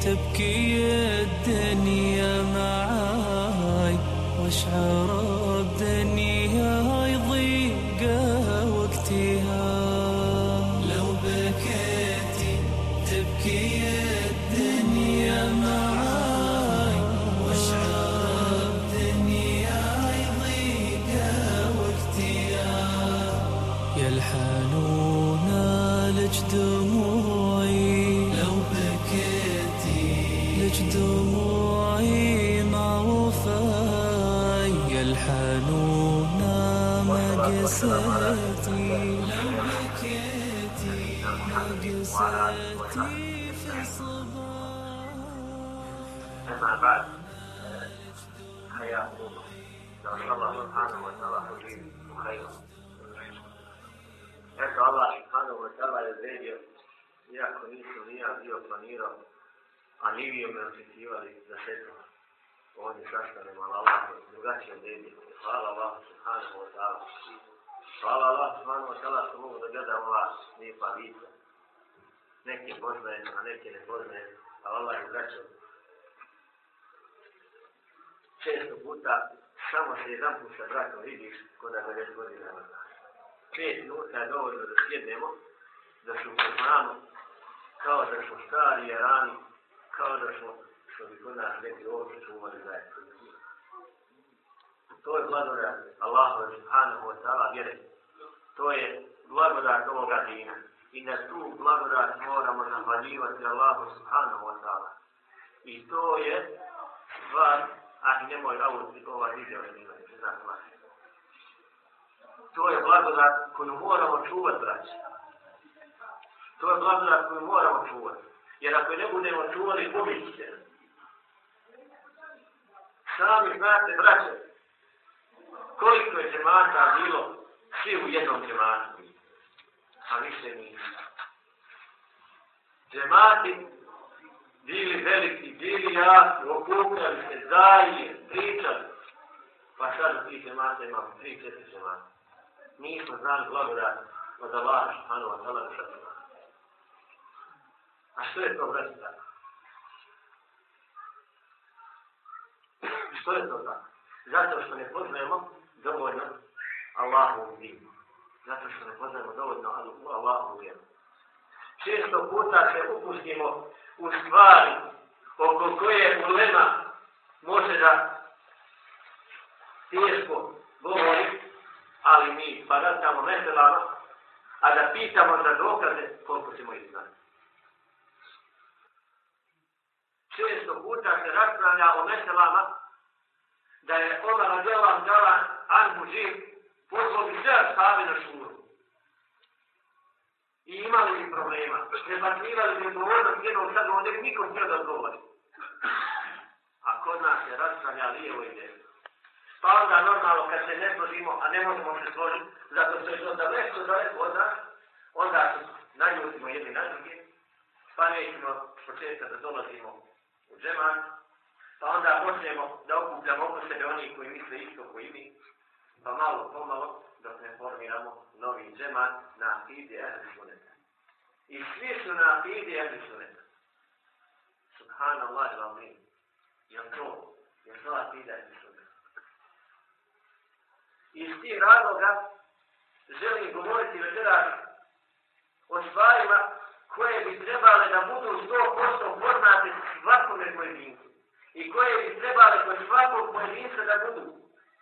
تبكي الدنيا. A ni vi me očekivali za šetu. Ovdje sastanemo, ali Allah je drugačije odredio. Hvala Allah subhanahu wa ta'ala. Hvala Allah subhanahu wa ta'ala što mogu da gledam ova lijepa lica. Neke poznajem, a neke ne poznajem, ali Allah je vraćao često puta samo se jedan put sa bratom vidiš kod da ga već godina ne znaš. Pet minuta je dovoljno da sjednemo, da se upoznamo, kao da smo stari i rani, kao da smo, što bi kod nas neki ovdje umali zajedno. To je blagodat Allahu subhanahu wa ta'ala vjere. To je blagodat ovoga dina. I na tu blagodat moramo zahvaljivati Allahu subhanahu wa ta'ala. I to je stvar a i nemoj ovo ovaj video ne imati, ne znam. To je blagodat koju moramo čuvati, braći. To je blagodat koju moramo čuvati. Jer ako ne budemo čuvali, pobiti će. Sami znate, braće, koliko je džemata bilo svi u jednom džematu. A više nisu. Džemati bili veliki, bili jasni, okupljali se, zajedno, pričali. Pa sad u tih džemata imamo tri, četiri džemata. Nismo znali blagodat od Allah, subhanahu wa ta'ala, A što je to vrati tako? Što je to tako? Zato što ne poznajemo dovoljno Allahu u. Zato što ne poznajemo dovoljno Allahu u. Često puta se upustimo u stvari oko koje ulema može da teško govori, ali mi baratamo meselama, a da pitamo za dokaze koliko ćemo ih znati. Često puta se raspravlja o meselama da je Omar radijalan dala Anhu živ poslao bi sve stave na šuru. I imali bi problema. Prebacivali bi odgovornost jednog sad ovdje niko sve da odgovori. A kod nas se raspravlja lijevo i desno. Pa onda normalno kad se ne složimo, a ne možemo se složiti, zato što je to daleko, daleko od nas, onda se naljutimo jedni na drugi, pa nećemo početka da dolazimo džemat, pa onda počnemo da okupljamo oko sebe oni koji misle isto koji mi, pa malo pomalo dok ne formiramo novi džemat na akidi ehli suneta. I svi su na akidi ehli suneta. Subhanallah i amin. Jel to? Jel to akida ehli suneta? Iz tih razloga želim govoriti večeras o stvarima koje bi trebale da budu 100% poznate svakome pojedincu. I koje bi trebale kod svakog pojedinca da budu.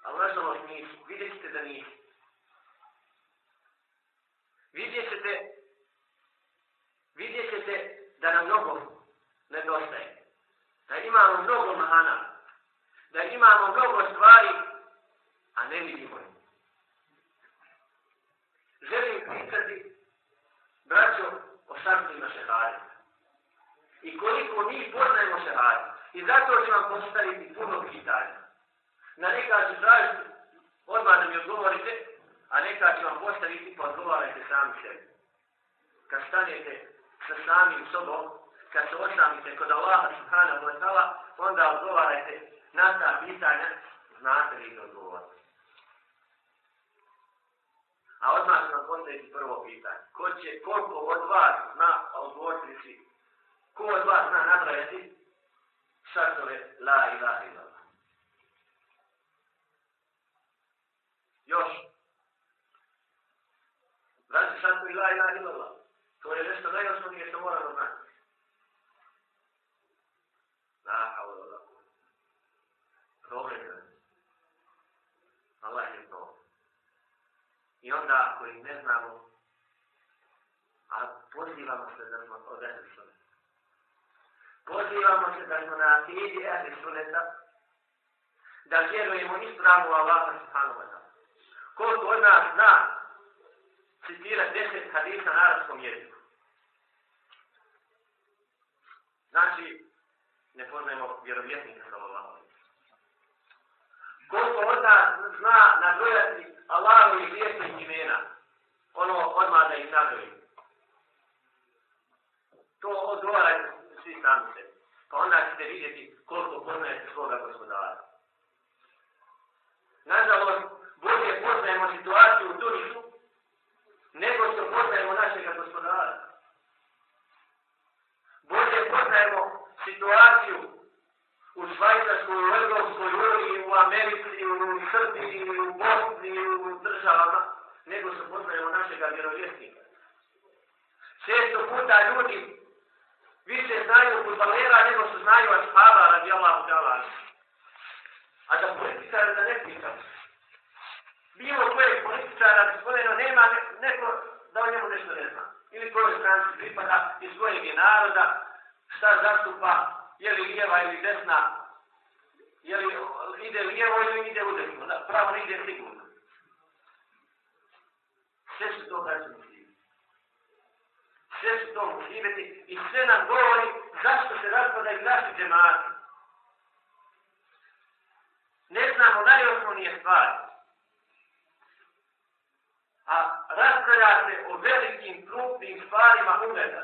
Ali nažalost nisu. Vidjet ćete da nisu. Vidjet ćete vidjet ćete da nam mnogo nedostaje. Da imamo mnogo mahana. Da imamo mnogo stvari, a ne vidimo je. Želim pitati braćo o sabrima šehadima. I koliko mi poznajemo šehadima. I zato ću vam postaviti puno pitanja. Na neka ću tražiti, odmah da mi odgovorite, a neka ću vam postaviti, pa odgovarajte sami sebi. Kad stanete sa samim sobom, kad se osamite kod Allaha subhanahu wa ta'ala, onda odgovarajte na ta pitanja, znate li da odgovorite. A odmah ću vam postaviti prvo pitanje. Ko će, koliko od vas zna odgovoriti svi? Ko od vas zna nabrajati šartove la ilaha illallah? Još. Znači šatove la ilaha illallah. To je nešto najosnovnije što moramo znati. La haula la Problem je. Allah je to. I onda ako ih ne znamo, a pozivamo se da smo od ehli suneta. Pozivamo se da smo na akidi ehli suneta, da vjerujemo ispravnu Allaha subhanahu wa ta'ala. Koliko od nas zna citira deset hadisa na arabskom jeziku. Znači, ne poznajemo vjerovjetnika sallallahu Koliko od nas zna nabrojati Allahu i liječnih imena, ono odmah da ih nabroji. To odgovara svi sami se. Pa onda ćete vidjeti koliko poznajete svoga gospodara. Nažalost, bolje poznajemo situaciju u Tunisu, nego što poznajemo našeg gospodara. Bolje poznajemo situaciju u Švajcarskoj, u Evropskoj uniji, u Americi, u Srbiji, u Bosni, u državama, nego se poznajemo našeg vjerovjesnika. Često puta ljudi više znaju futbalera nego se znaju ashaba radi Allahu ta'ala. A da političara da ne pitamo. Bilo koje političara gospodino nema neko da o njemu nešto ne zna. Ili koje stranci pripada, iz kojeg je naroda, šta zastupa, je li lijeva ili desna, je li ide lijevo ili ide u desno, da, pravo ne ide sigurno. Sve su to braće muslivi. Sve su to musliveti i sve nam govori zašto se raspadaju naši džemati. Ne znamo najosnovnije stvari. A raspravlja se o velikim, krupnim stvarima umeta.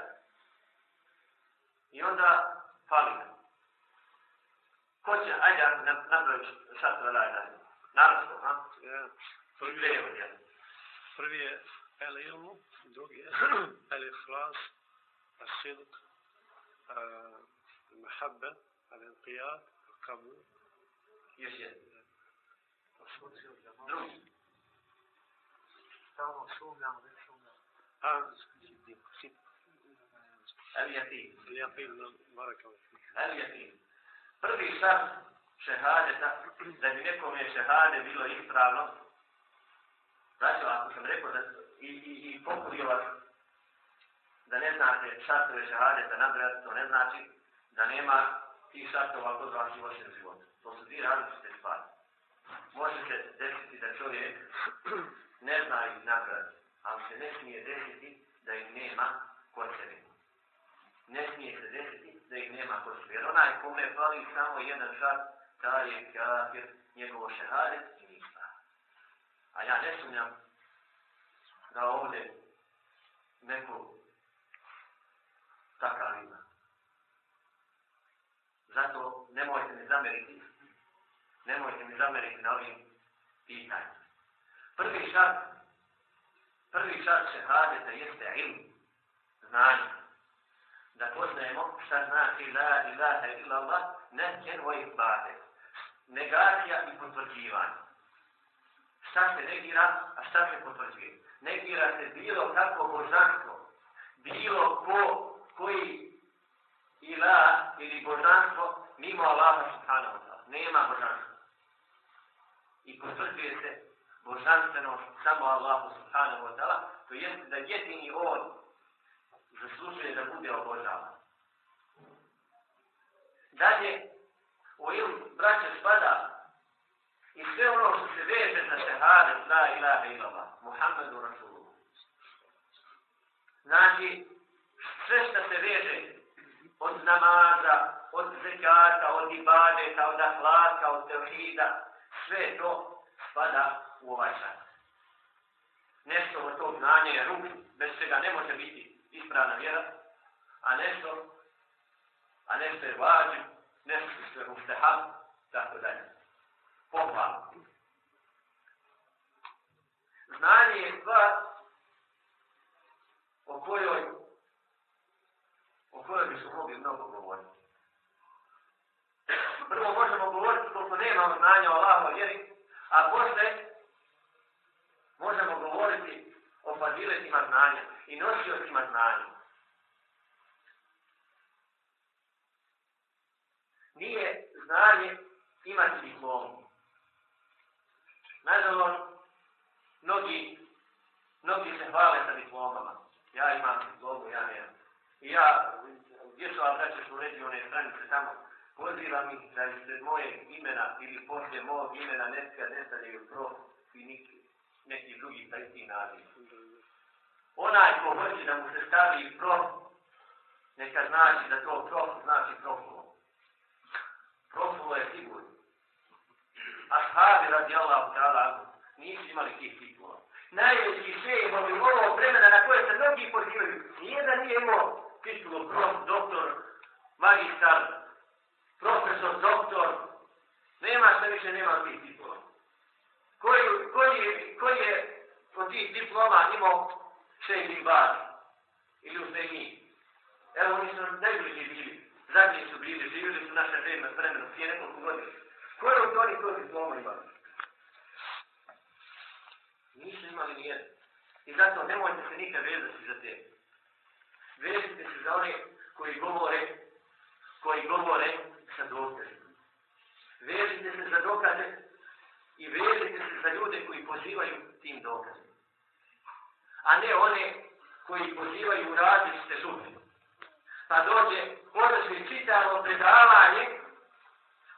I onda fali. Ko će, ajde, napravi sad to daj, daj. Naravno, ha? Prvi je, prvi je El Ilmu, drugi je El Prvi šart šehadeta, da bi nekom je šehade bilo ispravno, znači ako sam rekao da i, i, i pokudio vas da ne znate šartove šehadeta nabrati, to ne znači da nema tih šartova kod vas i vašem životu. To su dvije različite stvari. Može se desiti da čovjek ne zna ih nabrati, ali se ne smije desiti da ih nema kod sebe ne smije se desiti da ih nema ko sebe. Jer onaj kome fali samo jedan šart, taj je kafir, njegovo šehadet i ništa. A ja ne sumnjam da ovdje neko takav ima. Zato nemojte mi zameriti, nemojte mi zameriti na ovim pitanjima. Prvi šart, prvi šart šehadeta jeste ilm, znanje da poznajemo šta znači la ilaha illa Allah, ne kenvo i bade. Negacija i potvrđivanje. Šta se negira, a šta se potvrđuje? Negira se bilo kako božanstvo, bilo ko, koji ila ili božanstvo mimo Allaha subhanahu wa ta'ala. Nema božanstva. I potvrđuje se božanstvenost samo Allahu subhanahu wa ta'ala, to jest da jedini on zaslužuje da bude obožavan. Dalje, u ilm braće spada i sve ono što se veže za šehade, la ilaha illallah, Muhammedu Rasulullah. Znači, sve što se veže od namaza, od zekata, od ibadeta, od ahlaka, od tevhida, sve to spada u ovaj šat. Nešto od tog znanja je ruk, bez čega ne može biti ispravna vjera, a nešto, a nešto je vađi, nešto što je ustehab, tako dalje. Pohvala. znanje je stvar o kojoj o kojoj bi smo mogli mnogo govoriti. Prvo možemo govoriti koliko nemamo znanja o Allahom vjeri, a posle možemo govoriti o fadiletima znanja i nosiocima znanja. Nije znanje imati diplomu. Nažalost, mnogi, mnogi se hvale sa diplomama. Ja imam diplomu, ja nemam. I ja, gdje su vam daće su reći one stranice tamo, pozivam ih da ispred moje imena ili poslije mog imena neska nestane stavljaju pro i neki, neki drugi taj ti naziv. Onaj ko hoće da mu se stavi pro, neka znači da to pro znači profulo. Profulo je sigurno. Ashabi radi Allahu ta'ala nisu imali tih titula. Najveći šehovi ovog vremena na koje se mnogi pozivaju, nijedan nije imao titulu prof, doktor, magistar, profesor, doktor, nema što više nema tih titula. Koji, koji, koji je od tih diploma imao šejh i ili u zemlji? Evo, oni su najbliži bili, zadnji su bili, živjeli su naše vreme, vremenu, prije nekoliko godina. Koji od oni to diploma imali? Nisu imali nijedan. I zato nemojte se nikad vezati za te. Vezite se za one koji govore, koji govore sa dokazima. Vezite se za dokaze i vežite se za ljude koji pozivaju tim dokazima. A ne one koji pozivaju u različite župe. Pa dođe, održi čitavo predavanje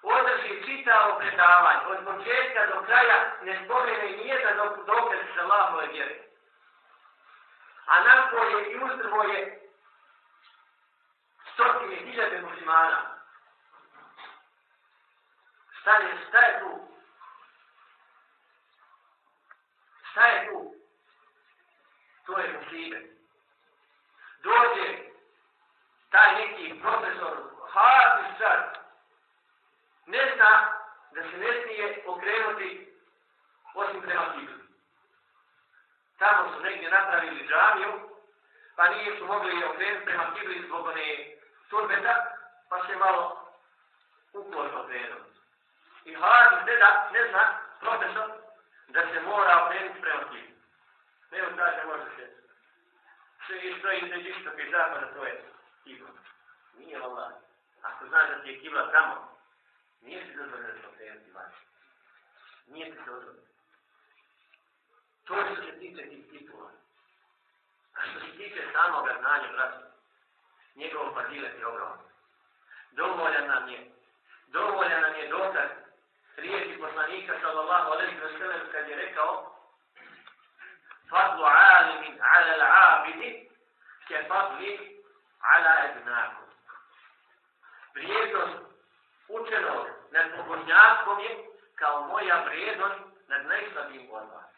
održi čitavo predavanje, od početka do kraja ne spomene nijedan dokaz sa Allahove vjere. A nakon i uzdrvo je stotine hiljade muslimana. Šta je, šta je tu? Šta je tu? To je musibe. Dođe taj neki profesor, Hafiz sad, ne zna da se ne smije okrenuti osim prema kibli. Tamo su negdje napravili džamiju, pa nije su mogli okrenuti prema kibli zbog one turbeta, pa se malo uklonio okrenuti. I Hadis ne, da, ne zna, profesor, da se mora okrenuti prema kibli. Ne on kaže, može se. Sve i što je između istoka i zapada, to je kibla. Nije Allah. Ako znaš da ti je kibla tamo, Nije ti dozvoljeno da se okrenuti vaš. Nije ti dozvoljeno. To je što se tiče tih titula. A što se tiče samoga znanja, brata, njegovom fadilet je ogromno. Dovoljan nam je, dovoljan nam je dokaz riječi poslanika sallallahu alaihi wa sallam kad je rekao fadlu alimin ala l'abidi ke fadli ala ednaku. Vrijednost učenog nad pobožnjakom je kao moja vrijednost nad najslabijim od vas.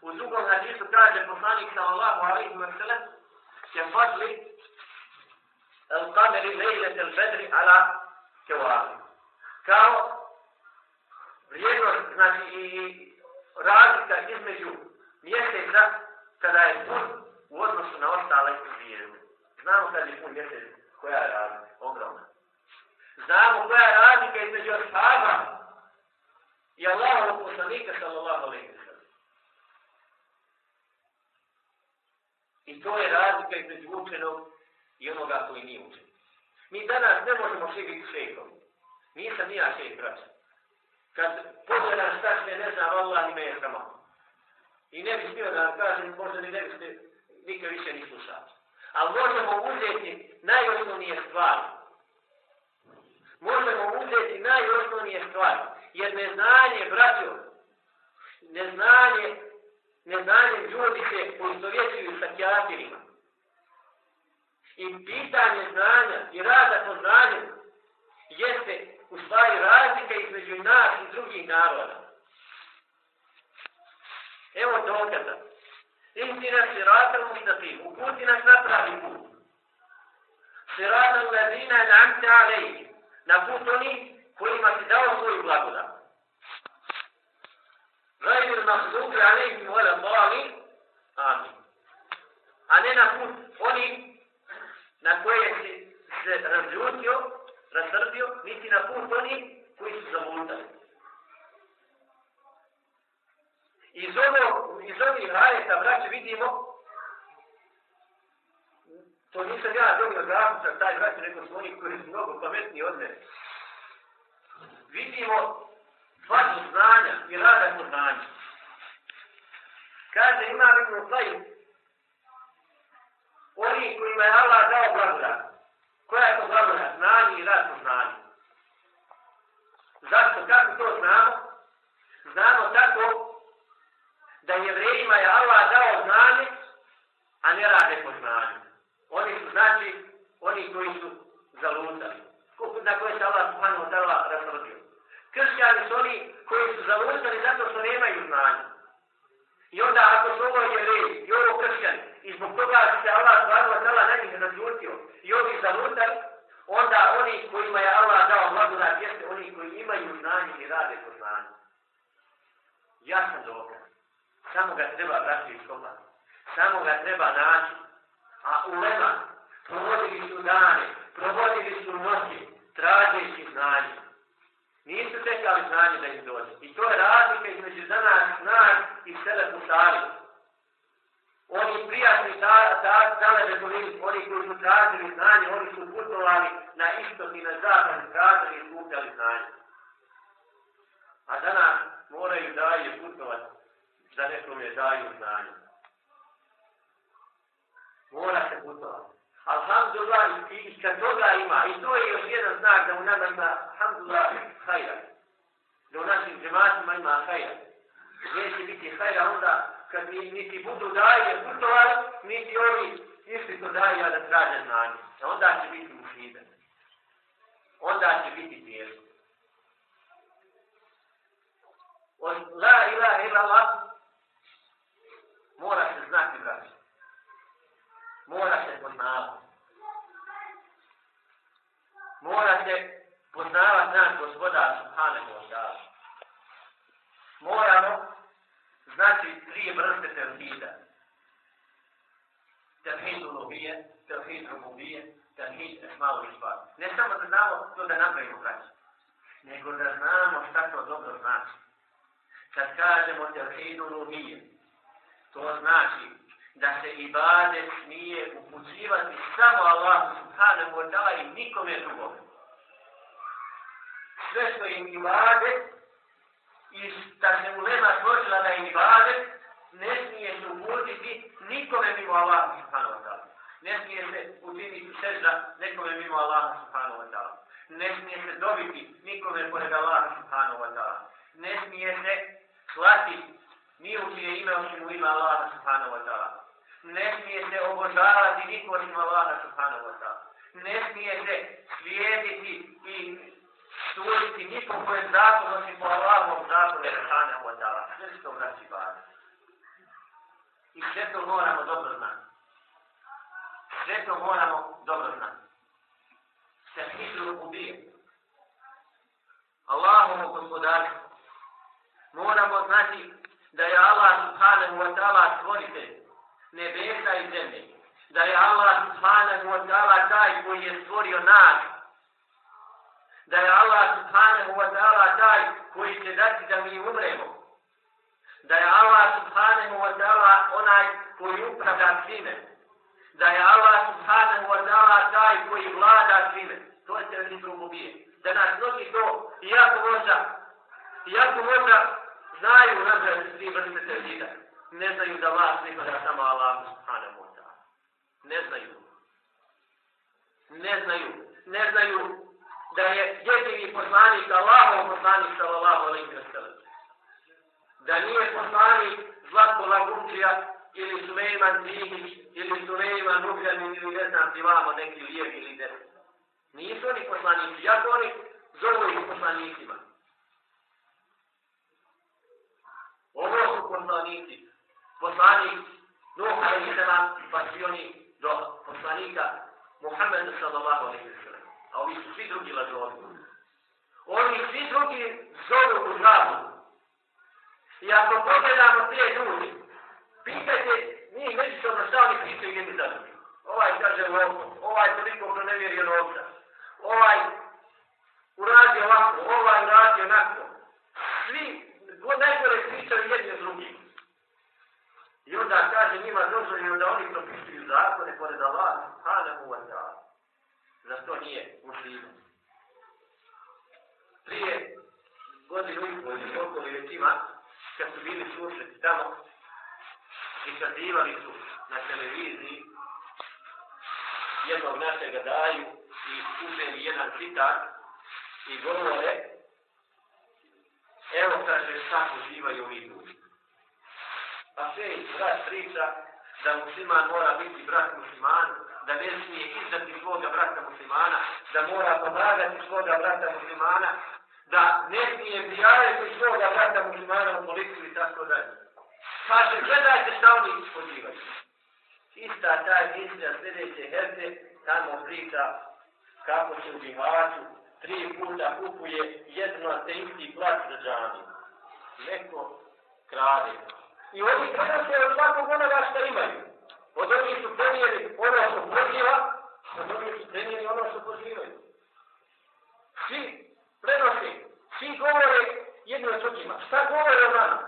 U drugom hadisu kaže poslanik sallallahu alaihi wa sallam ke fadli el kameri lejlet el bedri ala kevalim. Kao vrijednost, znači i razlika između mjeseca kada je pun u odnosu na ostale zvijezde. Znamo kada je pun mjesec, koja je razlika, ogromna. Znamo koja je razlika između ashaba i Allahovog poslanika sallallahu alaihi wa sallam. I to je razlika između učenog i onoga koji nije učen. Mi danas ne možemo svi biti šejkom. Nisam ni ja šeh, braća. Kad pogledam šta sve ne znam, Allah ni me je. I ne bih smio da vam kažem, možda ni ne biste nikad više ni slušali. Ali možemo uzeti najosnovnije stvari možemo uzeti najosnovnije stvari. Jer neznanje, braćo, neznanje, neznanje ljudi se poistovjećuju sa kjatirima. I pitanje znanja i rada po znanju jeste u stvari razlika između nas i drugih naroda. Evo dokaza. Inti nas sirata mustatim, uputi nas na pravi put. Sirata ladina an'amta alejih, na put oni kojima si dao svoju blagodat. Gajir na magdubi alejhim wala dhalin. Amin. A ne na put oni na koje si se razljutio, rasrdio, niti na put oni koji su zamutali. Iz ovo, iz ovih ajeta, braće, vidimo, to nisam ja dobio zakuća, taj braće, nego su oni koji su mnogo pametniji od mene. Vidimo svaku znanja i rada kod znanja. Kaže, ima li mu taj oni kojima je Allah dao blagodat. Koja je to zabrana? Znanje i rad po znanju. Zašto? Kako to znamo? Znamo tako da jevrejima je Allah dao znanje, a ne rade po znanju. Oni su znači oni koji su zalutali. Na koje se Allah subhanahu wa ta'ala razrodio. Kršćani su oni koji su zalutali zato što nemaju znanja. I onda ako su ovo jevreji i ovo kršćani, i zbog toga se Allah subhanahu wa ta'ala na njih razljutio i ovi zalutali, onda oni kojima je Allah dao blagodat jeste oni koji imaju znanje i rade po znanju. Ja sam dokaz. Samo ga treba vrati iz kopa. Samo ga treba naći. A ulema provodili su dane, provodili su noći, tražeći znanje. Nisu čekali znanje da im dođe. I to je razlika između danas nas i sebe pusali. Oni prijatni dale betovini, oni koji su tražili znanje, oni su putovali na istok i na zapad, tražili i skupljali znanje. A danas moraju dalje putovati da nekome daju znanje. Mora se putovati. Alhamdulillah, i kad toga ima, i to je još jedan znak da u nama ima, alhamdulillah, hajra. Da u našim džematima ima hajra. Neće biti hajra onda kad mi niti budu daje putovali, niti oni išli to daje da traže znanje. Onda će biti mušida. Onda će biti tijelo. Od la ilaha illallah mora se znati braći. Mora se poznavati. Mora se poznavati naš gospodar Subhanahu wa ta'ala. Moramo znači tri vrste tevhida. Tevhid ulubije, tevhid rububije, tevhid esmalu i. Ne samo da znamo to da napravimo braći, nego da znamo šta to dobro znači. Kad kažemo tevhid ulubije, To znači da se ibade smije upućivati samo Allah subhanahu wa ta'ala i nikome drugom. Sve što im ibade i da se ulema složila da im ibade, ne smije se uputiti nikome mimo Allah subhanahu wa ta'ala. Ne smije se učiniti sežda nekome mimo Allah subhanahu wa ta'ala. Ne smije se dobiti nikome pored Allah subhanahu wa ta'ala. Ne smije se slati ni u čije ime osim u ime Allaha subhanahu wa ta'ala. Ne smije se obožavati niko osim Allaha subhanahu wa ta'ala. Ne smije se slijediti i stvoriti nikom kojem zakon osim po Allahom zakonu subhanahu wa ta'ala. Sve što vraći bada. I sve to moramo dobro znati. Sve to moramo dobro znati. Se hitru ubije. Allahom gospodaru. Moramo znati da je Allah subhanahu wa ta'ala stvoritelj nebesa i zemlje. Da je Allah subhanahu wa ta'ala taj koji je stvorio nas. Da je Allah subhanahu wa ta'ala taj koji će dati da mi umremo. Da je Allah subhanahu wa ta'ala onaj koji upravlja svime. Da je Allah subhanahu wa ta'ala taj koji vlada svime. To je se mi. Da nas mnogi to, iako možda, iako možda znaju razred svi vrste tevhida. Ne znaju da vas pripada samo Allah subhanahu wa ta'ala. Ne znaju. Ne znaju. Ne znaju da je jedini poslanik Allahov poslanik sallallahu alaihi wa sallam. Da nije poslanik Zlatko Lagumčija ili Sulejman Tihić ili Sulejman Rubljanin ili ne znam ti vamo neki lijevi ili desni. Nisu oni poslanici, jako oni zovu ih poslanicima. Ovo su poslanici. Poslanik Nuh alaihi pa svi oni do poslanika Muhammedu sallallahu alaihi sallam. A ovi su svi drugi lažovi. Oni svi drugi zovu u zavu. I ako pogledamo te ljudi, pitajte, njih međusobno šta oni pričaju jedni za drugi. Ovaj kaže lopo, ovaj toliko pronevjerio novca, ovaj uradio ovako, ovaj uradio onako. Svi, najgore pričaju jedni od drugim. I onda kaže njima dozvoljeno da oni propisuju zakone pored Allah, subhanahu wa ta'ala. Za to nije muslima. Prije godinu i pol ili li već ima, kad su bili susreti tamo i kazivali su na televiziji jednog našega daju i uzeli jedan citat i govore evo kaže šta pozivaju ovi ljudi. A sve je brat priča da musliman mora biti brat musliman, da ne smije izdati svoga brata muslimana, da mora pomagati svoga brata muslimana, da ne smije prijaviti svoga brata muslimana u policiju i tako dalje. Kaže, gledajte šta oni ispodivaju. Ista ta emisija sljedeće herte tamo priča kako se u Bihaću tri puta kupuje jedno te isti plat za džami. Neko krade. I oni prenose od svakog onoga šta imaju. Od ovih su prenijeli ono što poziva, od ovih su prenijeli ono što pozivaju. Svi prenosi, svi govore jedno od drugima. Šta govore o nama?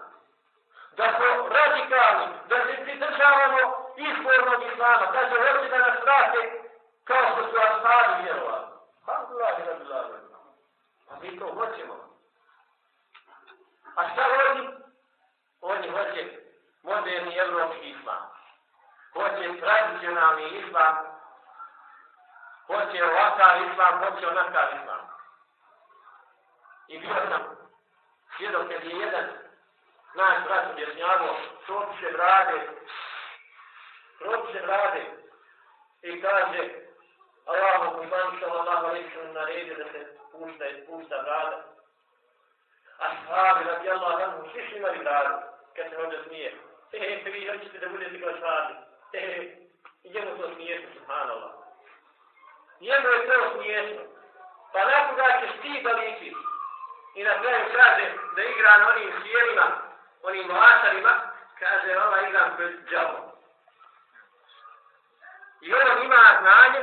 Da smo radikalni, da se pridržavamo izbornog islama, da se hoće da nas vrate kao što su ashabi vjerovali. Alhamdulillah, alhamdulillah. A mi to hoćemo. A šta oni? Oni hoće moderni evropski islam. Hoće tradicionalni islam. Hoće ovakav islam, hoće onakav islam. I bio sam svjedok kad je jedan naš brat objašnjavao se brade, što se brade i kaže Allahu poslanik sallallahu alejhi ve sellem naredio da se pušta pušta brada. Ashabi radijallahu anhu svi su imali bradu. Kad se hođa smije. He, he, vi hoćete da budete kao ashabi. He, he, i njemu to smiješno, subhanallah. Njemu je to smiješno. Pa nakon da ćeš ti da ličiš? I na kraju kaže da igra na onim sjelima, onim mlačarima, kaže ova igram pred džavom. I on ima znanje,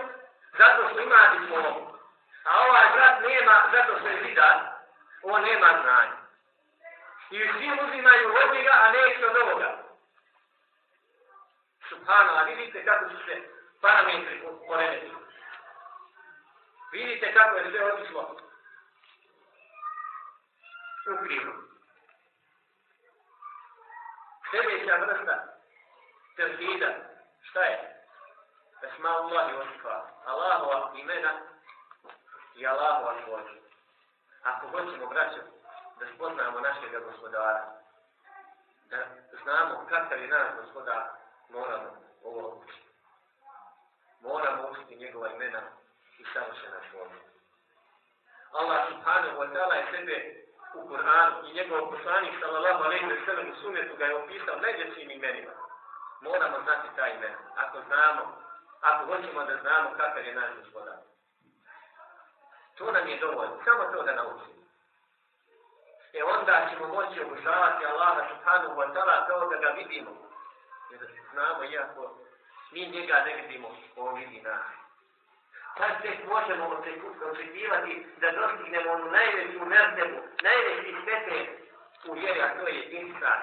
zato što ima diplomu. A ovaj brat nema, zato što je vidan, on nema znanja. I svi uzimaju od njega, a neće od ovoga. Subhanallah, vidite kako su se parametri poremetili. Vidite kako je sve otišlo u krivu. Sljedeća vrsta tevhida, šta je? Esma Allahi wa sifa. Allahova imena i Allahova svođa. Ako hoćemo, braćo, da spoznamo našeg gospodara, da znamo kakav je naš gospodar, moramo ovo učiti. Moramo učiti njegova imena i savršena svođa. Allah subhanahu wa ta'ala je sebe u Kur'anu i njegov poslanik sallallahu alejhi ve sellem u sunnetu ga je opisao najvećim imenima. Moramo znati ta imena. Ako znamo ako hoćemo da znamo kakav je naš gospodar. To nam je dovoljno, samo to da naučimo. E onda ćemo moći obožavati Allaha subhanahu wa ta'ala kao da ga vidimo. Jer da znamo, iako mi njega ne vidimo, on vidi nas kad tek možemo očekivati da dostignemo onu najveću mertebu, najveći stepen u vjeri, a to je jedinstva.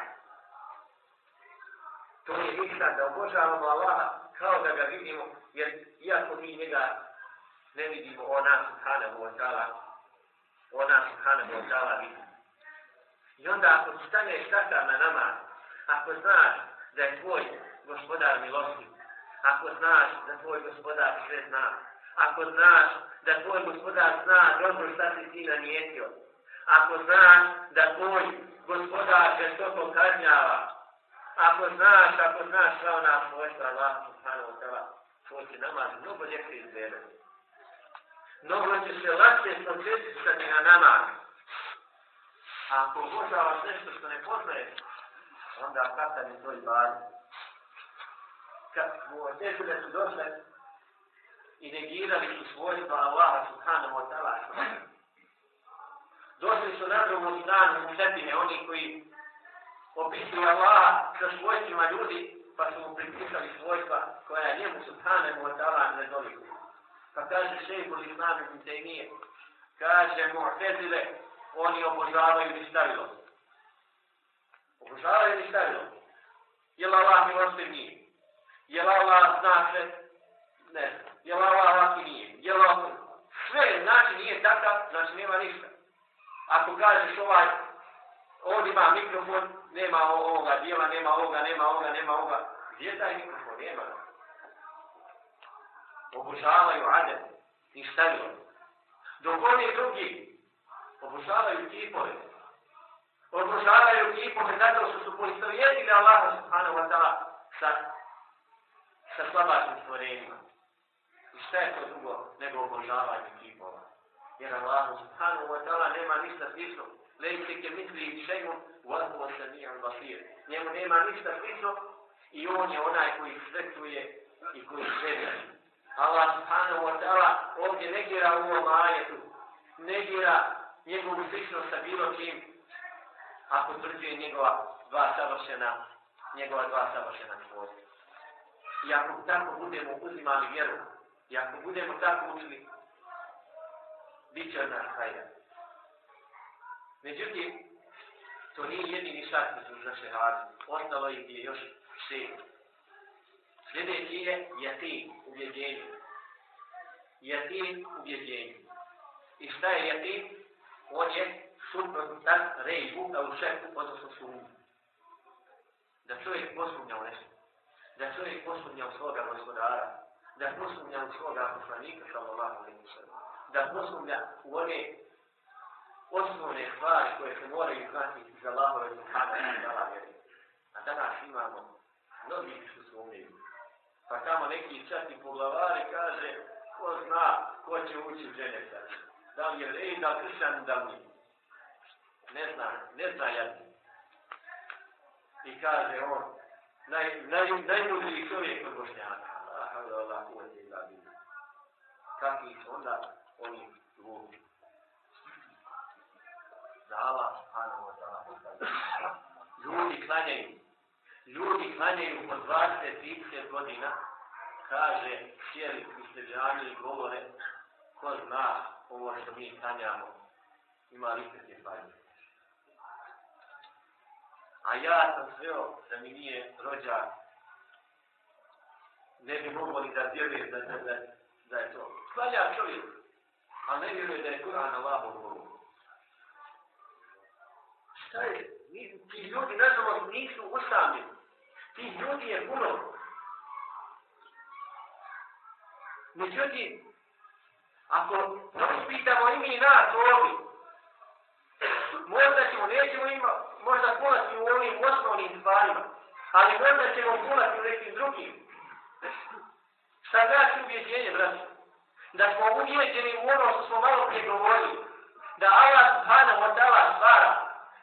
To je jedinstva, da obožavamo Allaha kao da ga vidimo, jer iako mi njega ne vidimo, ona subhanahu wa ta'ala, ona subhanahu wa ta'ala vidi. I onda ako staneš takav na namaz, ako znaš da je tvoj gospodar milosti, ako znaš da tvoj gospodar sve zna, ako znaš da tvoj gospodar zna dobro šta si ti namijetio, ako znaš da tvoj gospodar žestoko kažnjava, ako znaš, ako znaš sva ona svojstva Allah subhanahu wa ta'ala, tvoj će namaz mnogo ljepše izgledati. Mnogo će se lakše socijetičati na namaz. A ako obožavaš nešto što ne poznaješ, onda kakav je to i bari. Kad mu da su došle i negirali su svojstva Allaha subhanahu wa ta'ala, došli su na drugom danu u setine, oni koji opisuju Allaha sa svojstvima ljudi, pa su mu pripisali svojstva koja je njemu subhanahu wa ta'ala ne doliku. Pa kaže šejiku l'islam ibn Taymiye, kaže mu'tezile, oni obožavaju ništavilo. Obožavaju ništavilo. Jel Allah milostiv nije? Jel Allah zna sve? Ne zna. Je li Allah ovaki nije? Je li Allah... Sve, znači nije takav, znači nema ništa. Ako kažeš ovaj, ovdje ima mikrofon, nema ovoga dijela, nema ovoga, nema ovoga, nema ovoga. Gdje taj mikrofon? Nema. Obožavaju adem, ništavilo. Dok oni drugi obožavaju kipove, obožavaju kipove zato što su poistovjetili Allaha subhanahu wa ta'ala sa, sa slabačnim stvorenima. I šta je to drugo nego obožavanje kipova? Jer Allah subhanahu wa ta'ala nema ništa slično. Lejte ke misli i wa vahu wa sami'an basir. Njemu nema ništa slično i on je onaj koji sve čuje i koji sve vidi. Allah subhanahu wa ta'ala ovdje negira u ovom ajetu, negira njegovu sličnost sa bilo čim, ako tvrđuje njegova dva savršena, njegova dva savršena svojstva. I ako tako budemo uzimali vjeru, i ako budemo tako učili, bit će od nas hajda. Međutim, to nije jedini šart među naše hadi. Ostalo ih je još šest. Sljedeći je jatin, ubjeđenje. Jatin, ubjeđenje. I šta je jatin? On je suprotan rejbu, a u šeku, odnosno sumnju. Da čovjek posumnja u nešto. Da čovjek posumnja u svoga gospodara. Da posumnja u svoga poslanika, sallallahu alaihi wa sallam. Da posumnja u one osnovne stvari koje se moraju znati za Allahove subhanahu i ta'ala vjeri. A danas imamo mnogi što su umijeli. Pa tamo neki časti poglavari kaže, ko zna ko će ući u žene sad. Da li je rej, da li kršan, da li Ne zna, ne zna jadni. I kaže on, naj, naj, najmudriji čovjek od Bošnjaka. Allah, Allah, kuvvete illa billah. Kakvi su onda oni glupi. Da Allah, subhanahu wa ta'ala, ljudi klanjaju ljudi klanjaju po 20-30 godina, kaže, sjeli u steđanju i govore, ko zna ovo što mi klanjamo, ima li se te fajne. A ja sam sveo da mi nije rođak, ne bi mogo ni da vjeruje da, da, da, da je to. Klanja čovjek, a ne vjeruje da je Kur'an Allahov govor. Šta je? Ti ljudi, nažalost, nisu usamljeni. Ti ljudi je puno. Međutim, ako raspitamo i mi nas ovdje, možda ćemo, nećemo ima, možda pulati u ovim osnovnim stvarima, ali možda ćemo pulati u nekim drugim. Sa znači ubjeđenjem, braću, Da smo ubjeđeni u ono što smo malo prije govorili, da Allah subhanahu wa ta'ala stvara,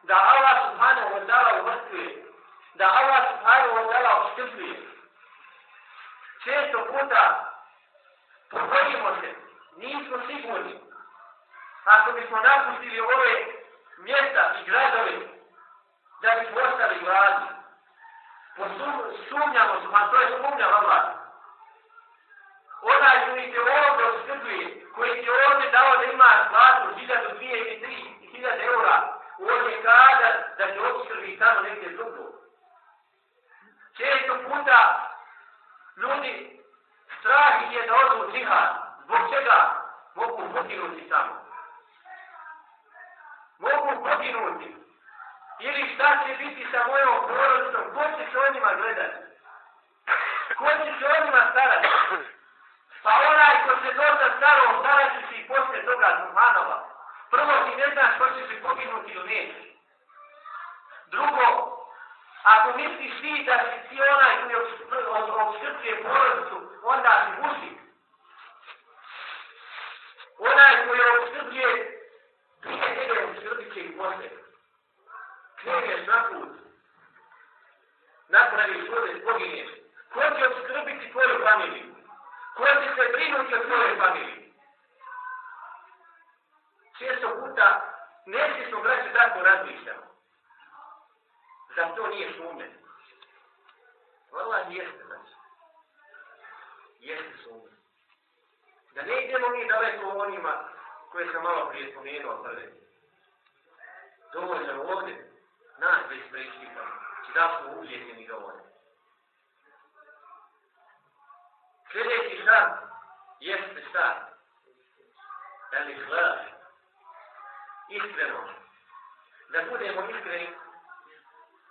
da Allah subhanahu wa ta'ala uvrstuje, da Allah subhanahu wa ta'ala obskrbuje. Često puta pobojimo se, nismo sigurni. Ako bismo napustili ove mjesta i gradove, da bismo ostali gladni. Sumnjamo se, to je sumnja Allah. Onaj koji te ovdje oskrbuje, koji ti ovdje dao da ima platu, 1000, 2000 ili tri hiljade eura, on je kada da te obskrbi tamo negdje drugo. Često puta ljudi strah je da odu u džihad. Zbog čega mogu poginuti tamo? Mogu poginuti. Ili šta će biti sa mojom porodicom? Ko će se o njima gledati? Ko će se o njima starati? Pa onaj ko se dosta starom, starat će se i poslije toga Zuhanova. Prvo ti ne znaš ko će se poginuti ili neće. Drugo, Ako misliš ti da si ti onaj koji obskrbuje porodicu, onda si mušik. Onaj koji obskrbuje prije tebe obskrbit će i poslije. Kreneš na put. Napraviš vode, pogineš. Ko će obskrbiti tvoju familiju? Koja će se brinuti o svojoj familiji? Često puta neće smo braći tako razmišljamo. da to nije sumnje. Vrla jeste, znači. Jeste sumnje. Da ne idemo mi daleko onima koje sam malo prije spomenuo prve. Dovoljno ovdje, nas već prečnika, pa da smo uvjetljeni dovoljno. Sljedeći šart jeste šta? El ihlas. Iskreno. Da budemo iskreni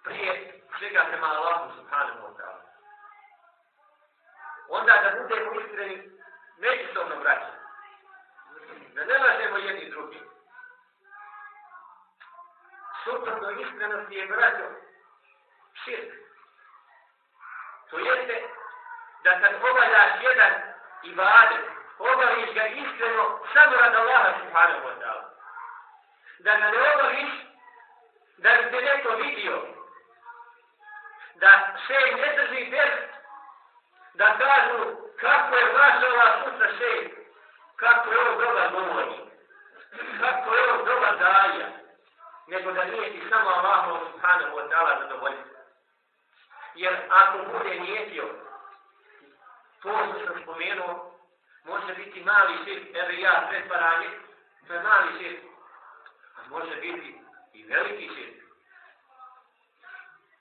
prije svega prema Allahu subhanahu wa ta'ala. Onda da budemo iskreni međusobno vraćati. Da ne lažemo jedni drugi. Suprotno iskrenosti je vraćao širk. To jeste da kad obavljaš jedan ibadet, obaviš ga iskreno samo rad Allaha subhanahu wa ta'ala. Da ga ne obaviš da bi te neko vidio, da se ne drži bez, da kažu kako je vaša ova sutra še, kako je ovo dobar govori, kako je ovo dobar daja, nego da nije ti samo Allahom subhanahu wa ta'ala zadovoljstvo. Jer ako bude nijetio, to ono što sam spomenuo, može biti mali širk, evo ja, pretvaranje, to je mali širk, a može biti i veliki širk.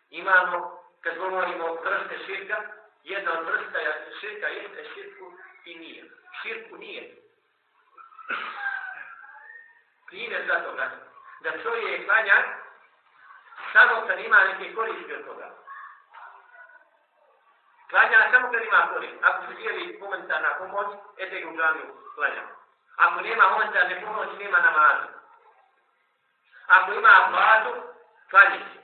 Imamo, kad govorimo o vrste širka, jedna od vrsta širka je širku i nije. Širku nije. Primjer za to, da čovjek klanja samo kad ima neke koristi od toga. Klanja samo kad ima korist. Ako su dijeli momentarna pomoć, ete ga u džamiju klanjamo. Ako nema momentarne pomoć, nema namazu. Ako ima vladu, klanja se.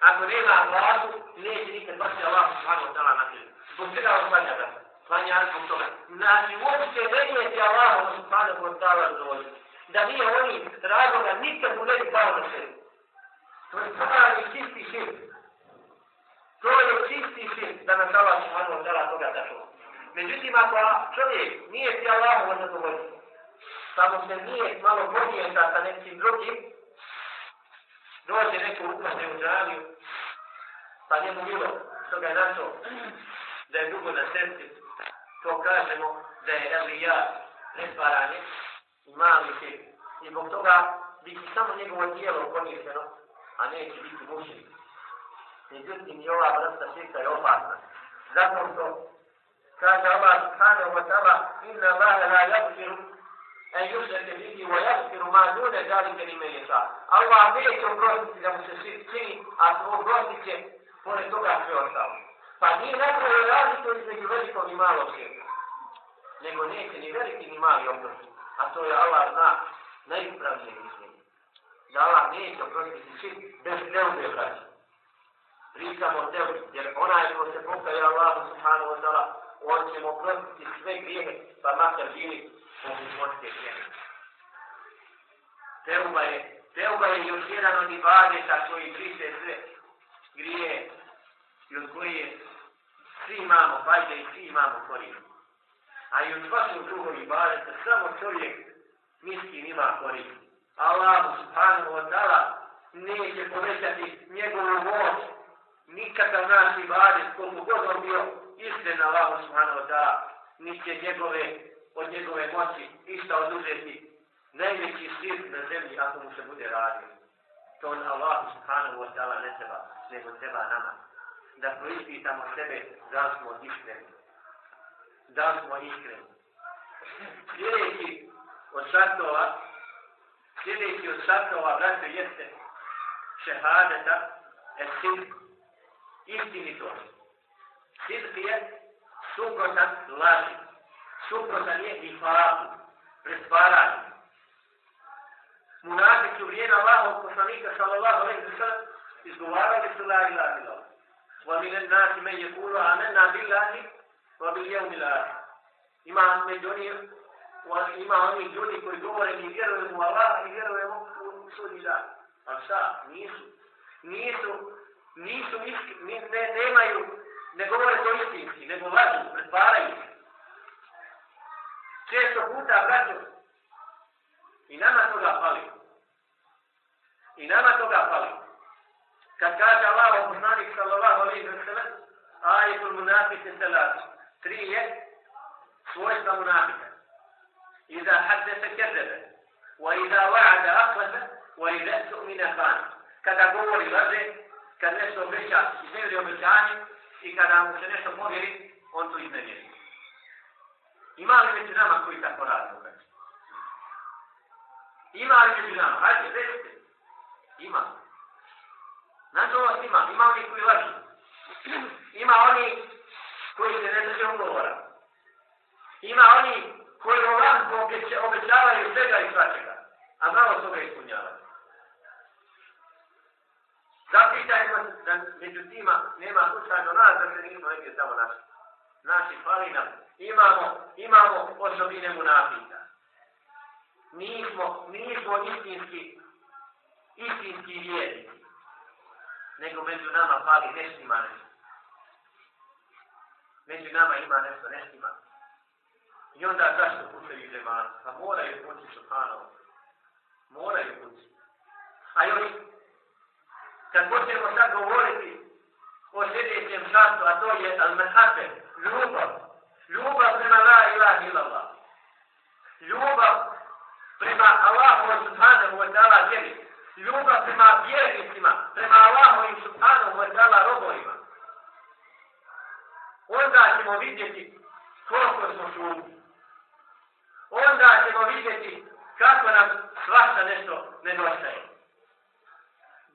Ako nema vladu, neće nikad baš Allah subhanahu wa ta'ala na krivu. Zbog čega on klanja da? Klanja zbog toga. Znači, uopće ne Allah subhanahu wa ta'ala zadovoljiti. Da nije oni razloga nikad mu ne bi pao na sebi. To je pravi čisti širk. To je čisti širk da nas Allah subhanahu wa ta'ala toga tako. Međutim, ako čovjek nije ti Allah zadovoljiti, samo se nije malo bolije sa nekim drugim, dođe neko upade u džaniju, pa njemu bilo što ga je našao, da je dugo na srci, to kažemo da je Elija pretvaranje i mali širk. I zbog toga biti samo njegovo tijelo poništeno, a neće biti mušik. Međutim, i ova vrsta širka je opasna. Zato što kaže Allah subhanahu wa ta'ala inna Allahe la yaghfiru en yusreke bihi wa yaghfiru ma dune zalike ni me ješa. Allah neće oprostiti da mu se širk čini, a oprostit će pored toga sve ostalo. Pa nije napravio razliku između velikog i malog širka. Nego neće ni veliki ni mali oprostiti. A to je Allah zna najispravnije mišljenje. Da Allah neće oprostiti širk bez teube braća. Pričamo o tebi, jer onaj ko se pokaje Allahu subhanahu wa ta'ala, on će mu oprostiti sve grijehe, pa makar bili u morske grijehe. Teuba je, teuba je još jedan od ibadeta koji briše sve grije i od koje svi imamo fajde i svi imamo korinu. A i od svakog drugog ibadeta samo čovjek miskin ima korinu. Allah subhanahu wa ta'ala neće povećati njegovu moć nikakav naš ibadet koliko god on bio iskren Allah subhanahu wa ta'ala ni će njegove od njegove moći išta oduzeti najveći sir na zemlji ako mu se bude radio. To on Allah subhanahu wa ta'ala ne treba, nego treba nama. Da proispitamo sebe da smo iskreni. Da smo iskreni. Sljedeći od šartova, sljedeći od šartova, braćo, jeste šehadeta, es istinitost. Sidk je suprotan laži. Suprotan je nifaku, pretvaranju. Munafik su vrijeme Allahov poslanika sallallahu alaihi wa sallam izgovarali su la ilaha ila. Wa minan nasi men je yaqulu amena billahi wa bil jevmi la. Ima među oni ima oni ljudi koji govore mi vjerujemo u Allah i vjerujemo u sudnji dan. A šta? Nisu. Nisu. Nisu iskri, ne, nemaju, ne govore to istinski, nego lažu, pretvaraju se. Često puta, braćo, i nama toga fali. I nama toga fali. Kad kaže Allah alaihi wa sallam, ajetul munafike salatu. Tri je svojstva munafika. Iza haddese kezebe, wa iza wa'ada ahlafe, wa iza su'mina fana. Kada govori laže, kad nešto obeća, iznevri obećanje, i kada mu se nešto povjeri, on to iznevjeri. Ima li među nama koji tako radi? Ima li među nama? Hajde, recite. Ima. Nažalost ima. Ima oni koji lažu. Ima oni koji se ne drže ugovora. Ima oni koji ovako obećavaju svega i svačega. A malo toga ispunjavaju. Zapitajmo se da među tima nema slučajno nas da se nismo negdje samo našli. Naši fali nam. Imamo, imamo osobine munafika. Nismo, nismo istinski, istinski vjernici. Nego među nama fali neštima nešto. Među nama ima nešto, neštima. I onda zašto putevi džemata? Pa moraju kući Subhanovo. Moraju kući. A još, kad počnemo sad govoriti o sljedećem šastu, a to je al-mehabe, ljubav. Ljubav prema la ilaha illallah. Ljubav prema Allahu subhanahu wa ta'ala vjeri. Ljubav prema vjernicima, prema Allahu i subhanahu wa ta'ala robovima. Onda ćemo vidjeti koliko smo šumi. Onda ćemo vidjeti kako nam svašta nešto nedostaje.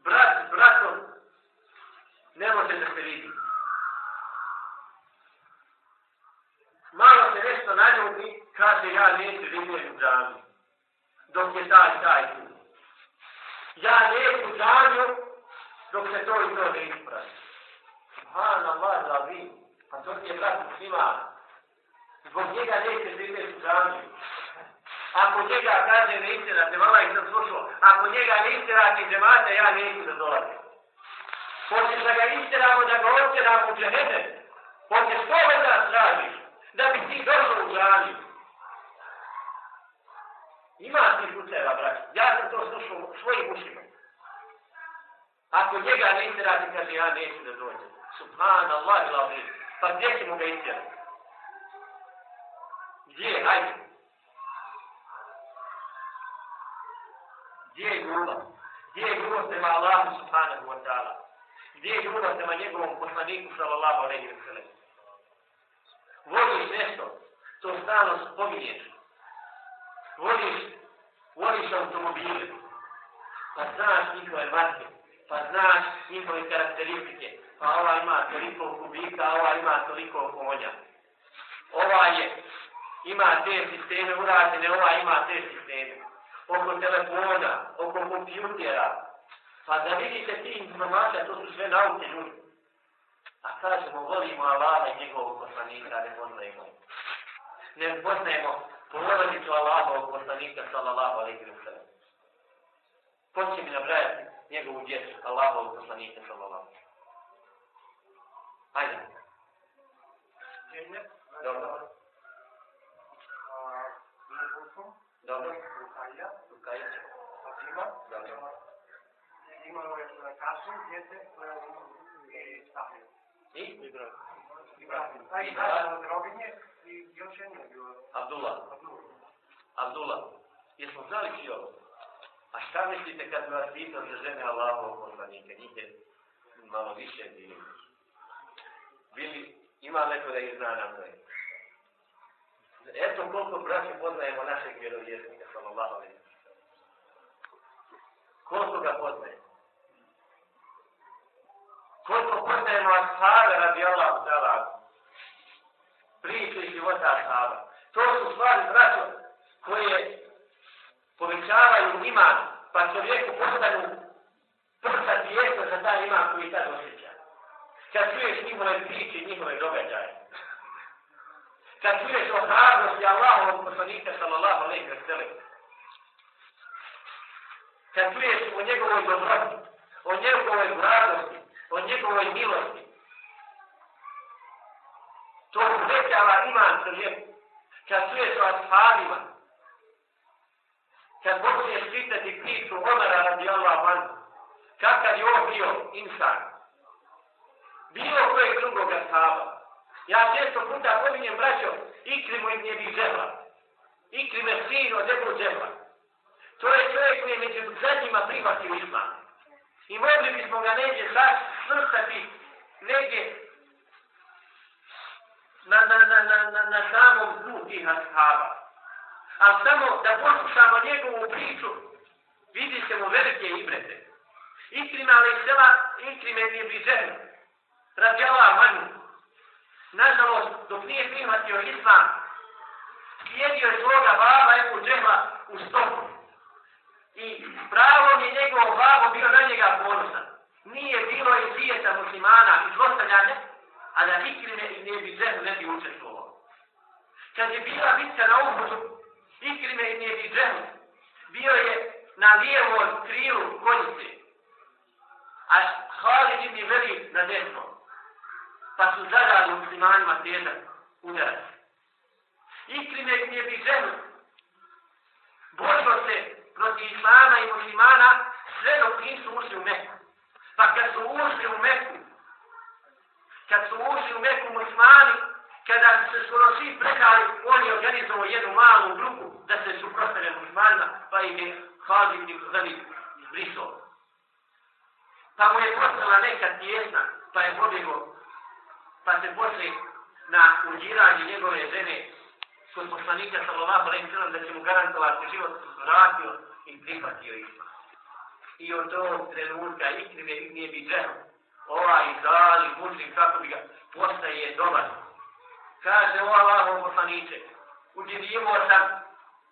Brat, bratom, ne može da se vidi. Malo se nešto naljubi, kaže ja neću vidjeti u džami. Dok je taj, taj tu. Ja neću u džamiju, dok se to i to ne ispravi. Hana, vada, vi. Pa to ti je brat muslima. Zbog njega neće vidjeti u džamiju. Ako njega kaže ne istirate, mala ih sam slušao, ako njega ne istirate džemate, ja neću da dolazim. Hoćeš da ga istiramo, da ga otjeramo u džehene? Hoćeš to od nas tražiš? Da bi ti došao u džaniju? Ima ti slučajeva, brać. Ja sam to slušao svojim ušima. Ako njega ne istirate, kaže ja neću da dođem. Subhanallah, pa gdje ćemo ga istirati? Gdje? Hajde. Gdje je ljubav? Gdje je ljubav prema Allahu subhanahu wa ta'ala? Gdje je ljubav prema njegovom poslaniku sallallahu alaihi wa sallam? Voliš nešto, to stano spominješ. Voliš, voliš automobile, pa znaš njihove marke, pa znaš njihove karakteristike, pa ova ima toliko kubika, ova ima toliko konja. Ova je, ima te sisteme urađene, ova ima te sisteme oko telefona, oko kompjutera. Pa da vidite ti informacija, to su sve nauke ljudi. A kažemo, volimo Allaha i njegovog poslanika, ne poznajemo. Ne poznajemo porodnicu Allahovog poslanika, sallallahu alaihi wa sallam. Počne mi nabrajati njegovu djecu, Allahovog poslanika, sallallahu alaihi wa sallam. Hajde. Dobro. Dobro. Rukaja. Rukaja. Fatima. Dobro. Imamo je Kasim, djete, koje je stavio. I? Ibrahim. Ibrahim. A i Ibrahim od Robinje i još jedno je bilo. Abdullah. Abdullah. Jesmo znali svi ovo? A šta mislite kad vas pitao za žene Allahovog poslanika? Njih je malo više bili. Bili, ima neko da ih zna na to je. Eto koliko braće poznajemo našeg vjerovjesnika, sallallahu alaihi Koliko ga poznajemo? Koliko poznajemo ashaba radi Allahu zala? Priče i života ashaba. To su stvari, braćo, koje povećavaju iman, pa čovjeku postanu prsa tijesta za taj iman koji tad osjeća. Kad čuješ njihove priče, njihove događaje kad čuješ o hrabrosti Allahovog poslanika sallallahu alaihi wa sallam. Kad čuješ o njegovoj dobroti, o njegovoj blagosti, o njegovoj milosti. To uvećava iman čovjeku. Kad čuješ o ashabima, kad počneš čitati priču Omara radi Allah van, kakav je on bio insan, bilo kojeg drugog ashaba. Ja često puta pominjem braćo Ikrimu ibn Ebi Džehla. Ikrime sin od Ebu Džehla. To je čovjek koji je među zadnjima prihvatio islam. I mogli bismo ga negdje svrstati negdje na, na, na, na, na, na samom dnu tih ashaba. Ali samo da poslušamo njegovu priču, vidi se mu velike ibrete. Ikrima ali sela, Ikrime nije bliženo. Radi manju. Nažalost, dok nije prihvatio islam, slijedio je svoga baba Ebu Džehla u stopu. I pravom je njegov babo bio na njega ponosan. Nije bilo i svijeta muslimana i zlostavljanja, a da Ikrime i ne bi Džehlu ne bi učestvovao. Kad je bila bitka na Uhudu, Ikrime i ne bi bio je na lijevom krilu konjice a Halid ibn Velid na desno. Pa su zadali muslimanima težak udarac. Ikrime ibn je Biženu borio se protiv islama i muslimana sve dok nisu ušli u Meku. Pa kad su ušli u Meku, kad su ušli u Meku muslimani, kada su se skoro svi predali, on je organizovao jednu malu grupu da se suprostane muslimanima, pa im je Halid ibn Velid izbrisao. pa mu je postala neka tjesna, pa je pobjegao, pa se posle na uđiranje njegove žene kod poslanika sallallahu alejhi ve sellem da će mu garantovati život vratio i prihvatio isma. I od tog trenutka ikrime nije bi Džehl, ovaj zali muslim kako bi ga postaje dobar. Kaže o Allahom poslaniče, udjeljivo sam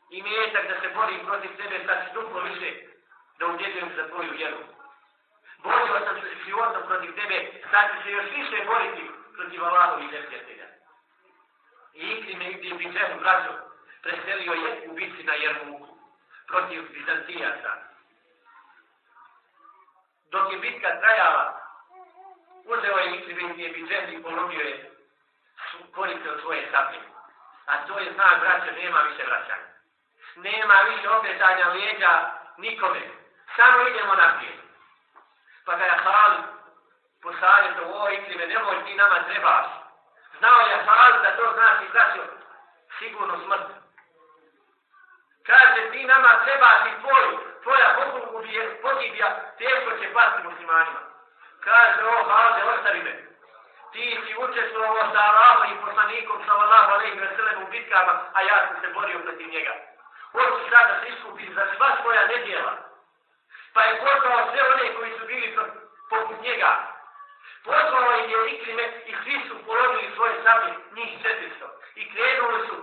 i metak da se borim protiv sebe, sad ću duplo više da udjeljujem za tvoju vjeru borio sam se životom protiv tebe, sad ću se još više boriti protiv Allahovi neprijatelja. I Ikrime Ibn Bičehu, braćo, preselio je u bici na Jermuku protiv Bizantijaca. Dok je bitka trajala, uzeo je Ikrime Ibn i polomio je korice od svoje sablje. A to je znak, braćo, nema više vraćanja. Nema više okretanja lijeđa nikome. Samo idemo naprijed. Pa ga je Halid posavjeto, o Ikrime, nemoj ti nama trebaš. Znao je Halid da to znači znači sigurno smrt. Kaže, ti nama trebaš i tvoj, tvoja pogibija, teško će pasti muslimanima. Kaže, o Halid, ostavi me. Ti si učestvovao sa Allahom i poslanikom sa Allahom i veselem u bitkama, a ja sam se borio protiv njega. Hoću sada da se iskupiš za sva svoja nedjela pa je pozvao sve one koji su bili poput njega. Pozvao je ikrime i svi su polomili svoje sablje, njih 400. I krenuli su,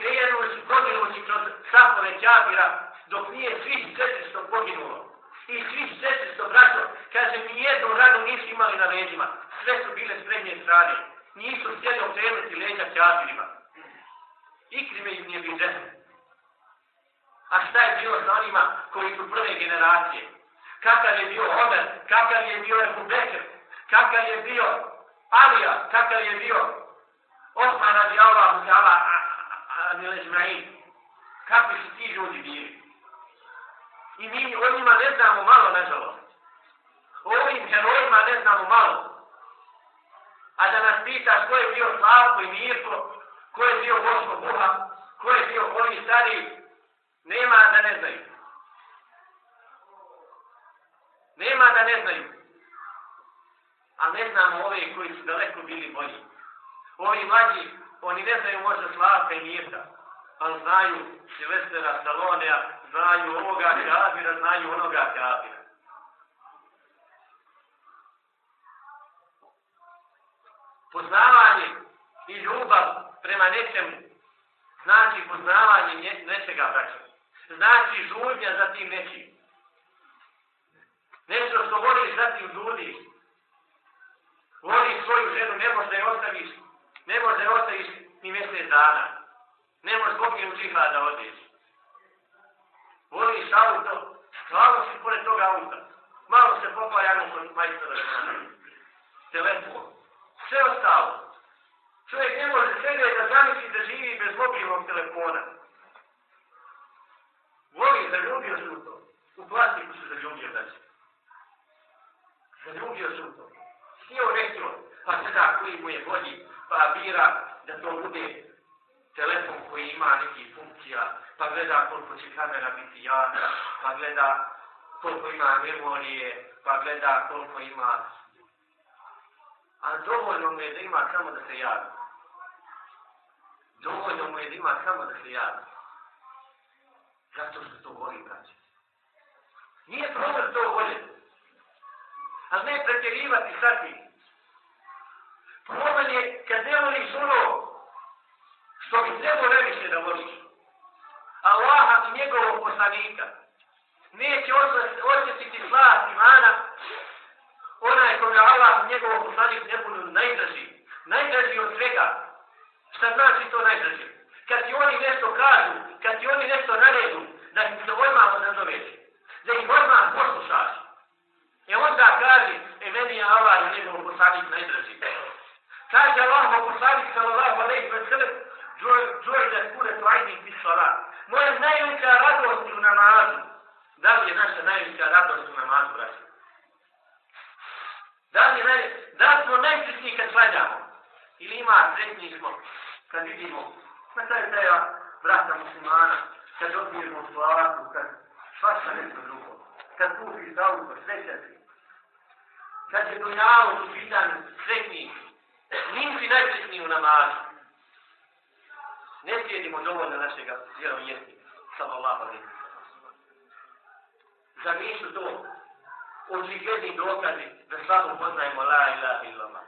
krenuli poginući kroz sapove Ćabira, dok nije svih 400 poginulo. I svih 400 braćo, kaže, mi jednu ranu nisu imali na leđima. Sve su bile srednje strane. Nisu htjeli okrenuti leđa Ćabirima. Ikrime im nije bio A šta je bilo sa onima koji su prve generacije? Kakav je bio Omer? Kakav je bio Ebu Bekr? Kakav je bio Alija? Kakav je bio Osman radi Allah, Musala, Anil Izmail? Kakvi su ti ljudi bili? I mi o njima ne znamo malo, nažalost. O ovim herojima ne znamo malo. A da nas pitaš ko je bio Slavko i Mirko, ko je bio Boško Buha, ko je bio ovi stariji, Nema da ne znaju. Nema da ne znaju. A ne znamo ove koji su daleko bili bolji. Ovi mlađi, oni ne znaju možda Slavka i Mirka, Ali znaju Silvestera, Salonea, znaju ovoga kafira, znaju onoga kafira. Poznavanje i ljubav prema nečemu znači poznavanje nečega braća znači žudnja za tim nečim. Nešto što voliš za tim žudiš. Voliš svoju ženu, ne možda da je ostaviš, ne može da ostaviš ni mjesec dana. Ne može zbog nje u džihad da odeš. Voliš auto, stvarno si pored toga auta. Malo se popaja jednom kod majstora Telefon. Sve ostalo. Čovjek ne može sebe da zamisli da živi bez mobilnog telefona. Voli, zaljubio se u to. U plastiku se zaljubio da će. Zaljubio se u to. Htio nećio, pa sada koji mu je bolji, pa bira da to bude telefon koji ima neki funkcija, pa gleda koliko će kamera biti jaka, pa gleda koliko ima memorije, pa gleda koliko ima... A dovoljno mu je da ima samo da se javi. Dovoljno mu je da ima samo da se javi. Zato što to voli, braće. Nije problem to voljeti. Ali ne pretjerivati sa tim. Problem je kad ne voliš ono što bi trebao najviše da voliš. Allaha i njegovog poslanika. Neće osjetiti slast imana onaj koga Allah i njegovog poslanika ne budu najdraži. Najdraži od svega. Šta znači to najdraži? Kad ti oni nešto kažu, kad ti oni nešto naredu, da ti se odmah odazoveš. Da ih odmah poslušaš. E onda kaže, e meni je Allah i njegov poslanik najdraži. Kaže Allah, poslanik sallallahu alaihi wa sallam, Džoj da kure tvajni ti salat. Moja najveća radost u namazu. Da li je naša najveća radost u namazu, braći? Da li, naj, da li smo najsretniji kad svađamo? Ili ima sretniji smo kad vidimo na kraju daja vrata muslimana, kad odbijemo slavatu, kad svašta nešto drugo, kad kupiš auto, sreća si. Kad je dunjalo u pitanju sretniji, nisi najsretniji u namazu ne slijedimo dovoljno našeg vjerovjesnika, sallallahu alaihi wa Zar nisu to očigledni dokazi da slabo poznajemo la ilaha illallah?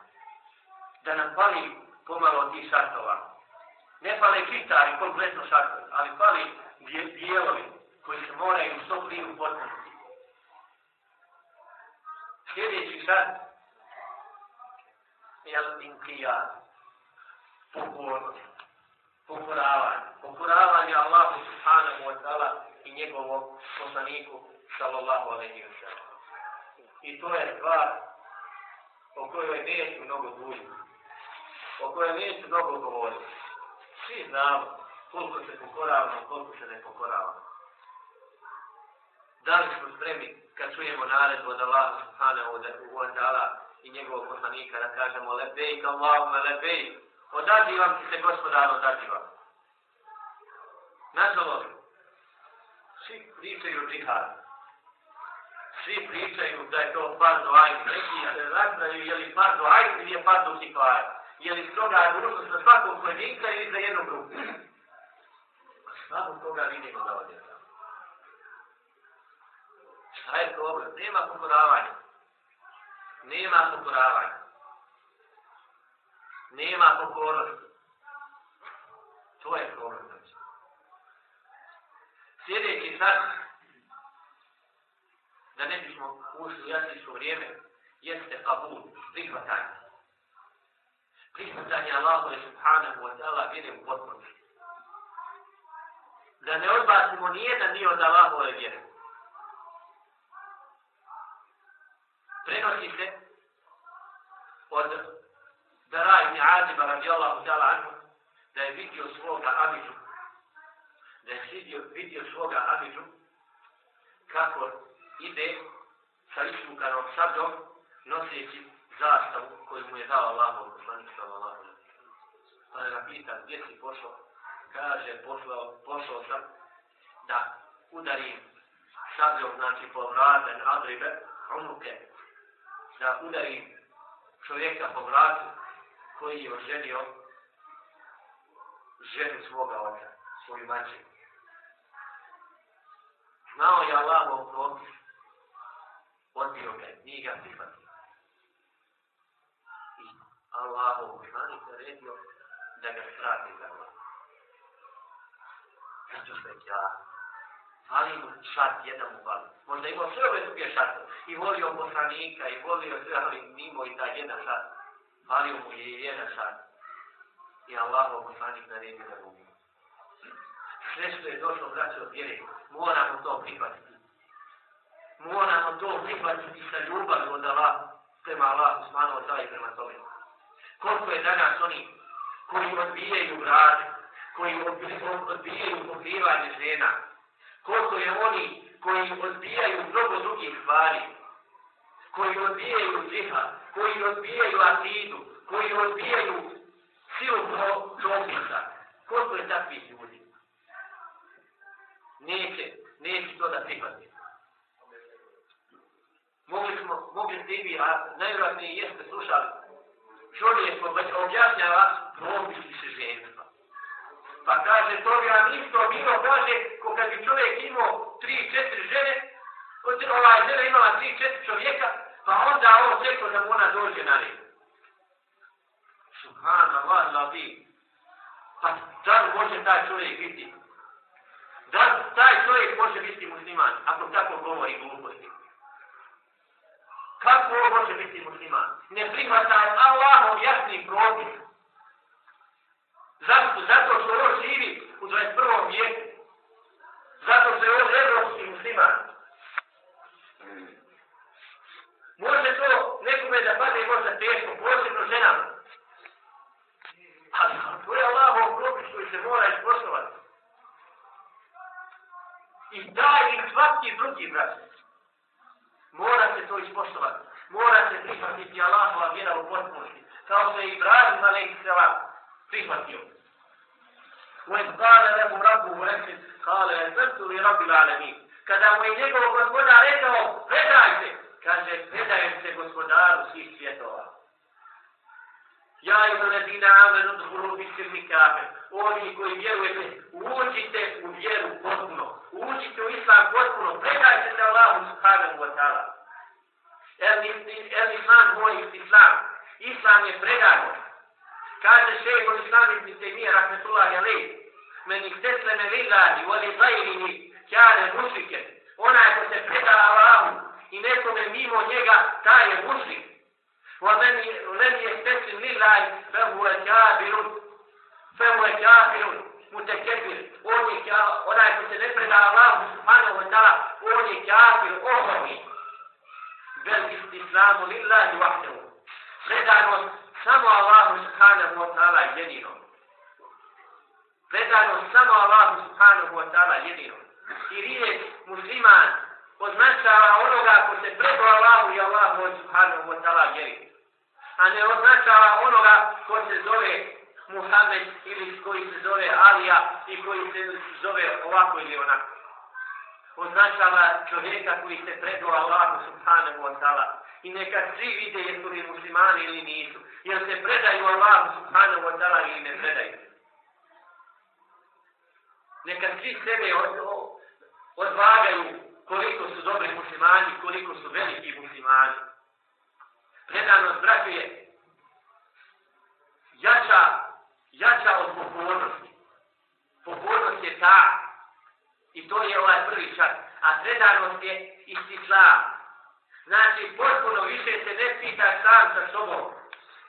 Da nam pali pomalo ti šartova. Ne pale kitari, kompletno šartovi, ali pali dijelovi koji se moraju što prije upotnosti. Sljedeći šart jel, al-inkijad, pokornost pokoravanje. Pokoravanje Allahu subhanahu wa ta'ala i njegovom poslaniku sallallahu alaihi wa sallam. I to je stvar o kojoj neću mnogo dužiti. O kojoj neću mnogo govoriti. Svi znamo koliko se pokoravamo, koliko se ne pokoravamo. Da li smo spremni kad čujemo naredbu od Allaha subhanahu wa ta'ala i njegovog poslanika da kažemo lebejk Allahumma lebejk Odazivam ti se, gospodar, odazivam. Nažalost, svi pričaju džihad. Svi pričaju da je to par ajn. Neki se razbraju je li par do ajn ili je par do kifaj. Je li stroga dužnost za svakog pojedinca ili za jednu grupu. Svakog toga vidimo da ovdje. Šta je problem? Nema pokoravanja. Nema pokoravanja nema pokornosti. To je problem. Znači. Sljedeći sad, da ne bismo ušli u jasničko vrijeme, jeste kabul, prihvatanje. Prihvatanje Allahu i subhanahu wa ta'ala vjere u potpunosti. Da ne odbacimo nijedan dio od Allahove vjere. Prenosi se od Bera ibn Aziba radijallahu ta'ala anhu, da je vidio svoga Amidžu, da je vidio, vidio svoga Amidžu, kako ide sa ismukanom sabdom, noseći zastavu koju mu je dao Allah, poslanik sallallahu alaihi Pa je ga gdje si pošao? Kaže, poslao, pošao sam da udarim sabdom, znači po vraten adribe, unuke, da udari čovjeka po vratu, koji je oženio ženu svoga oca, svoju mađe. Znao je Allah u propis, odbio ga, nije ga prihvatio. I Allah u poslanik naredio da ga strati za Allah. Zato što je ja, ali mu šat jedan mu vali. Možda imao sve ove druge šate. I volio poslanika, i volio sve, ali mimo i taj jedan šat falio mu je jedan šat. I Allah u poslanik naredio da gubi. Sve što je došlo braće od vjere, moramo to prihvatiti. Moramo to prihvatiti sa ljubav od Allah, prema Allah, usmano od i prema tome. Koliko je danas oni koji odbijaju brade, koji odbijaju pokrivanje žena, koliko je oni koji odbijaju mnogo drugih stvari, koji odbijaju džihad, koji odbijaju akidu, koji odbijaju silu propisa. Koliko je takvih ljudi? Neće, neće to da prihvati. Mogli smo, mogli ste i vi, a najvjerojatnije jeste slušali, čovjek smo već objašnjava propisi se žene. Pa kaže, to bi vam isto bilo, kaže, ko kad bi čovjek imao tri, četiri žene, ova žena imala tri, četiri čovjeka, pa onda on čekao da mu ona dođe na red. Subhanallah, labi. Pa da li može taj čovjek biti? Da li taj čovjek može biti musliman, ako tako govori gluposti? Kako on može biti musliman? Ne prihvata Allahom jasni propis. Zašto? Zato što on živi u 21. vijeku. Zato što je on evropski musliman. Može to nekome da pade možda teško, posebno ženama. Ali to je Allahov propis koji se mora ispoštovati. I taj i svaki drugi brat. Mora se to ispoštovati. Mora se prihvatiti Allahova vjera u potpunosti. Kao se Ibrahim a.s. prihvatio. وإذ قال لهم ربه أسلم قال أسلمت لرب العالمين kada mu je njegov gospodar rekao, predajte, kaže, predajem se gospodaru svih svjetova. Ja i to ledina amen od huru biće mi kafe. Oni koji vjerujete, uđite u vjeru potpuno. Uđite u islam potpuno. Predajte se Allahu subhanahu wa ta'ala. El islam moj islam. Islam je predano. Kaže šeho islam ibn Taymiye rahmetullahi alaih. Men ih tesleme lillahi, voli zajrini, kjare mušike. Onaj ko se preda Allahu, i nekome mimo njega, taj je mušlik. ومن لم يستسلم لله فهو كافر فهو كافر متكبر on je onaj ko se ne preda Allah subhanahu wa ta'ala on je kafir ohromi bel istislamu lillahi wahdahu predanost samo Allahu subhanahu wa ta'ala jedino Predano samo Allahu subhanahu wa ta'ala jedino i riječ musliman označava onoga ko se preko Allahu i Allahu subhanahu wa ta'ala vjeri. A ne označava onoga ko se zove Muhammed ili koji se zove Alija i koji se zove ovako ili onako. Označava čovjeka koji se preko Allahu subhanahu wa ta'ala. I neka svi vide jesu li muslimani ili nisu. Jer se predaju Allahu subhanahu wa ta'ala ili ne predaju. Neka svi sebe od, odvagaju koliko su dobri muslimani, koliko su veliki muslimani. Predanost, braće, je jača, jača od pokornosti. Pokornost je ta, i to je ovaj prvi čas, a predanost je istislam. Znači, potpuno više se ne pita sam sa sobom.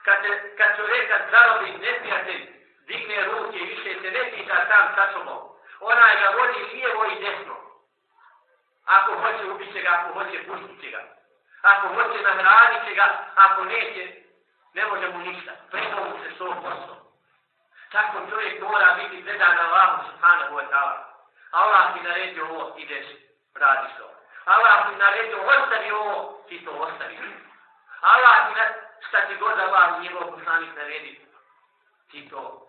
Kad, te, kad čovjeka zarobi neprijatelj, digne ruke, više se ne pita sam sa sobom. Ona ga vodi lijevo i desno. Ako hoće, ubit će ga, ako hoće, pustit će ga. Ako hoće, nahranit će ga, ako neće, ne može mu ništa. Preko mu se svoj posao. Tako čovjek mora biti predan Allahu subhanahu wa ta'ala. Allah ti naredi ovo, ideš, radiš ovo. Allah ti naredio, ostavi ovo, ti to ostavi. Allah ti na, šta ti god Allah njegov poslanik naredi, ti to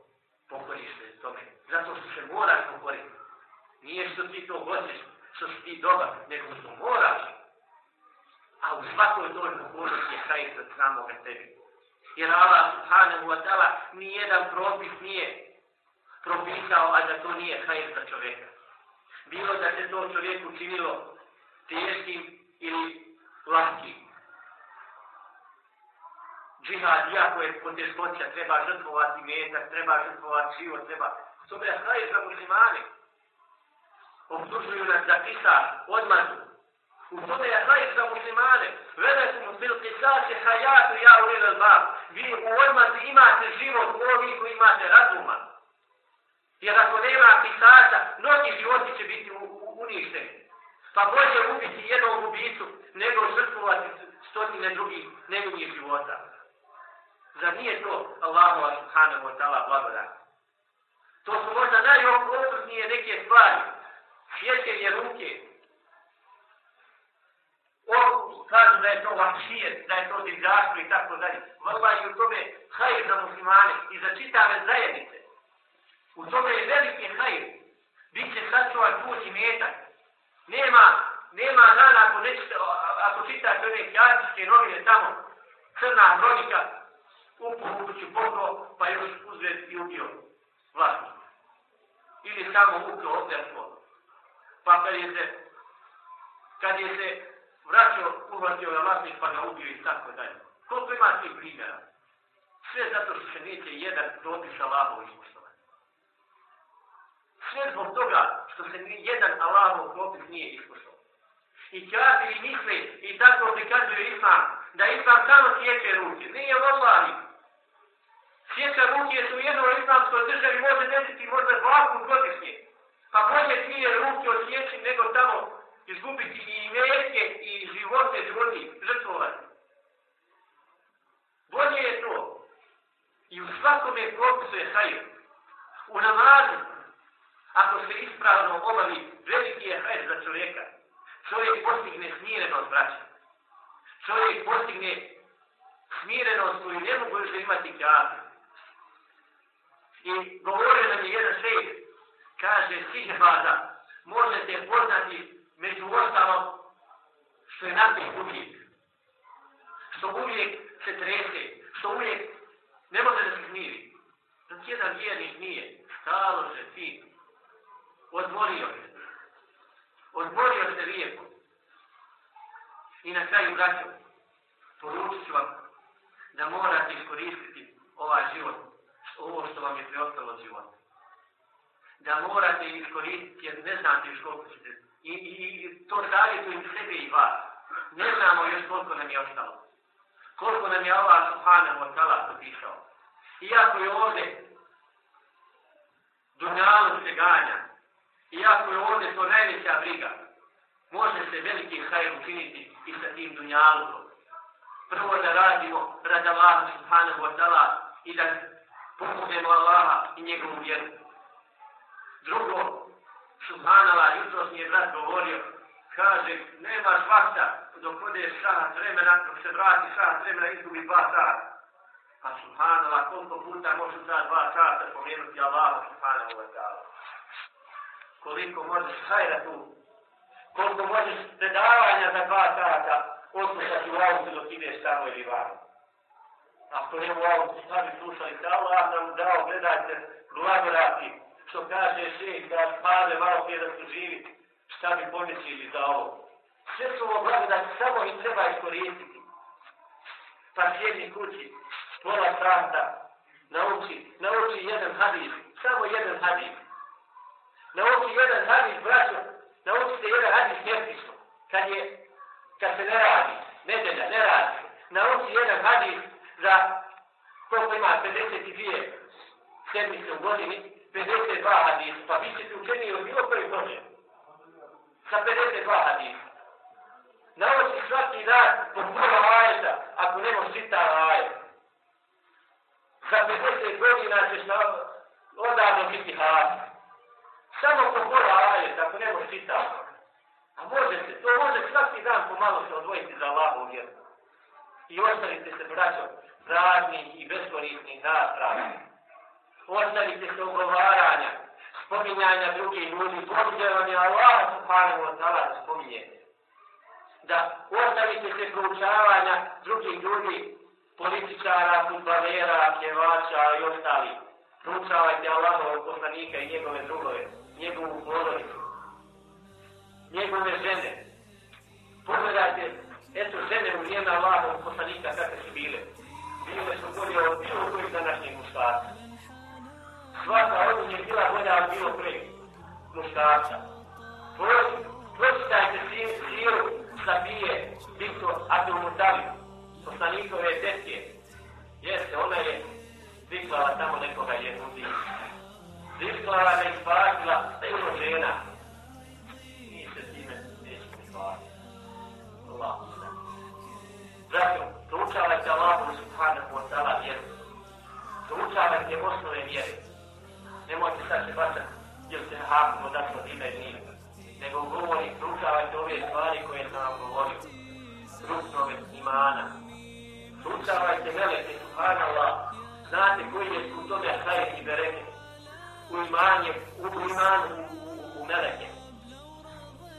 pokoriš se tome. Zato što se moraš pokoriti. Nije što ti to hoćeš, što si ti dobar, nego što moraš. A u svakoj toj pokornosti je hajt od samoga tebi. Jer Allah subhanahu wa ta'ala nijedan propis nije propisao, a da to nije hajr za čovjeka. Bilo da se to čovjeku činilo teškim ili lahkim. Džihad, iako je poteškoća, treba žrtvovati metak, treba žrtvovati život, treba... To je hajt za muslimani Obdužuju nas za kisa, odmazu. U tome je hajt za muslimane. Velekum fil kisasi hajatu ja u lila. Vi u odmazi imate život u koji imate razuma. Jer ako nema kisasa, mnogi životi će biti uništeni. Pa bolje ubiti jednog ubicu, nego žrtvovati stotine drugih nevinih života. Zar nije to Allahu subhanahu wa ta'ala blagodat? To su možda najokrutnije neke stvari sjećenje ruke. O, kažu da je to vahšijet, da je to divljaštvo i tako dalje. Vala i u tome hajr za muslimane i za čitave zajednice. U tome je veliki hajr. Biće sačuvan put i metak. Nema, nema dana ako, nećete, ako čitate one kjatičke novine tamo, crna hronika, upu u kuću pokro, pa još uzred i ubio vlasnika. Ili samo ukro opljastvo. Pa kad je se, kad je se vraćao, uhvatio na vlasnik, pa ga ubio i tako dalje. Koliko ima tih primjera? Sve zato što se neće jedan dopis Allahovi ispoštovati. Sve zbog toga što se ni jedan Allahov propis nije ispoštovao. I kjafiri misli i tako prikazuju Islam, da Islam samo sjeće ruke. Nije vallahi. Sjeća ruke su u jednoj islamskoj državi može desiti možda dva put godišnje. Pa bolje dvije ruke osjeći nego tamo izgubiti i imetke i živote ljudi žrtvovati. Bolje je to. I u svakome propisu je hajr. U namazu, ako se ispravno obavi, veliki je hajr za čovjeka. Čovjek postigne smirenost, braća. Čovjek postigne smirenost koju ne mogu još imati kafir. I govorio nam je jedan šejh, kaže, sihebada, možete poznati među ostalom što je napih uvijek. Što uvijek se trese, što uvijek ne može da se smiri. Dok jedan vjernik nije, stalo se ti, odmorio se. Odmorio se lijepo. I na kraju vraćao. poručit ću vam da morate iskoristiti ovaj život, ovo što vam je preostalo život. Da morate iskoristiti, jer ne znate još koliko ćete. I, i, i to savjetujem sebe i vas. Ne znamo još koliko nam je ostalo. Koliko nam je Allah subhanahu wa ta'ala potišao. Iako je ovdje dunjalu se ganja, iako je ovdje to najveća briga, može se veliki hajr učiniti i sa tim dunjalukom. Prvo da radimo rad Allaha subhanahu wa ta'ala i da pomognemo Allaha i njegovu vjeru. Drugo, subhanala, jutro mi je brat govorio, kaže, nema vakta dok odeš sahat vremena, dok se vrati sahat vremena, izgubi dva sata. Pa subhanala, koliko puta može ta dva sata pomenuti Allaha subhanahu wa ta'ala. Koliko možeš hajra tu. Koliko možeš predavanja za dva sata oslušati u autu dok ideš tamo ili vamo. Ako ne u autu, šta bi slušali? Da Allah nam dao, gledajte, blagodati, što kaže šeh, da spade malo prije da su živi, šta bi pomislili za ovo. Sve su ovo blagodati, samo ih treba iskoristiti. Pa sjedi kući, pola sata, nauči, nauči jedan hadis, samo jedan hadis. Nauči jedan hadis, braćo, nauči se jedan hadis nepisno. kad je, kad se ne radi, nedelja, ne radi. Nauči jedan hadis za koliko ima 52 sedmice u godini, 52 hadis, pa vi ćete učeni od bilo koji godine. Sa 52 hadis. Nauči svaki dan po pola ajeta, ako ne možeš čitati ajeta za 50 godina ćeš na odavno biti hasan. Samo ko pola ajet, ako ne može čitati. A može se, to može svaki dan pomalo se odvojiti za Allahu vjeru. I ostavite se, braćo, praznih i beskorisnih nastrava. Ostavite se ugovaranja, spominjanja drugih ljudi, pođerom je Allah subhanahu wa ta'ala da spominjete. Da ostavite se proučavanja drugih ljudi, političara, futbalera, pjevača i ostali. Proučavajte Allahovog poslanika i njegove drugove, njegovu porodicu, njegove žene. Pogledajte, eto žene u vrijeme Allahovog poslanika kakve su bile. Bile su bolje od bilo kojih današnjih muškarca. Svaka od njih je bila bolja od bilo pre muškarca. Pročitajte siru Sabije, Viktor Abdul Mutalib poslanikove tetke. Jeste, ona je priklala tamo nekoga jednu dinu da ih spasila da je ono žena. Mi se time neće mi spasiti. Allah. Zato, proučavajte Allahu subhanahu wa ta'ala vjeru. Proučavajte osnove vjere. Nemojte sad se bacati, jer se hakom odašlo ime i nije. Nego govori, proučavajte ove stvari koje sam vam govorio ruknove imana. Proučavajte meleke, subhanallah, znate koji je u tome hajt i bereke. U imanje, u iman u, u meleke.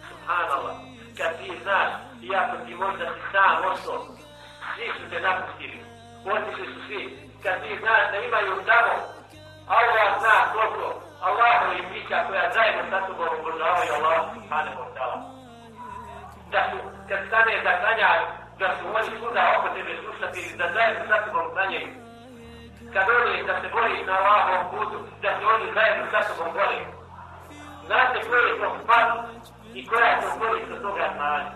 Subhanallah, kad ti znaš, iako ti možda si sam osob, svi su te napustili, otišli su svi, kad ti znaš da imaju tamo, Allah zna koliko, Allahu i bića koja zajedno sa tobom obožavaju Allah, subhanahu wa ta'ala. Da su, kad stane da klanjaju, da su oni svuda oko tebe slušati, da zajedno sa tobom klanjaju. Kad oni da se boriš na Allahovom putu, da se oni zajedno sa sobom bori. Znate koji je to spas i koja je to korist od toga znanja.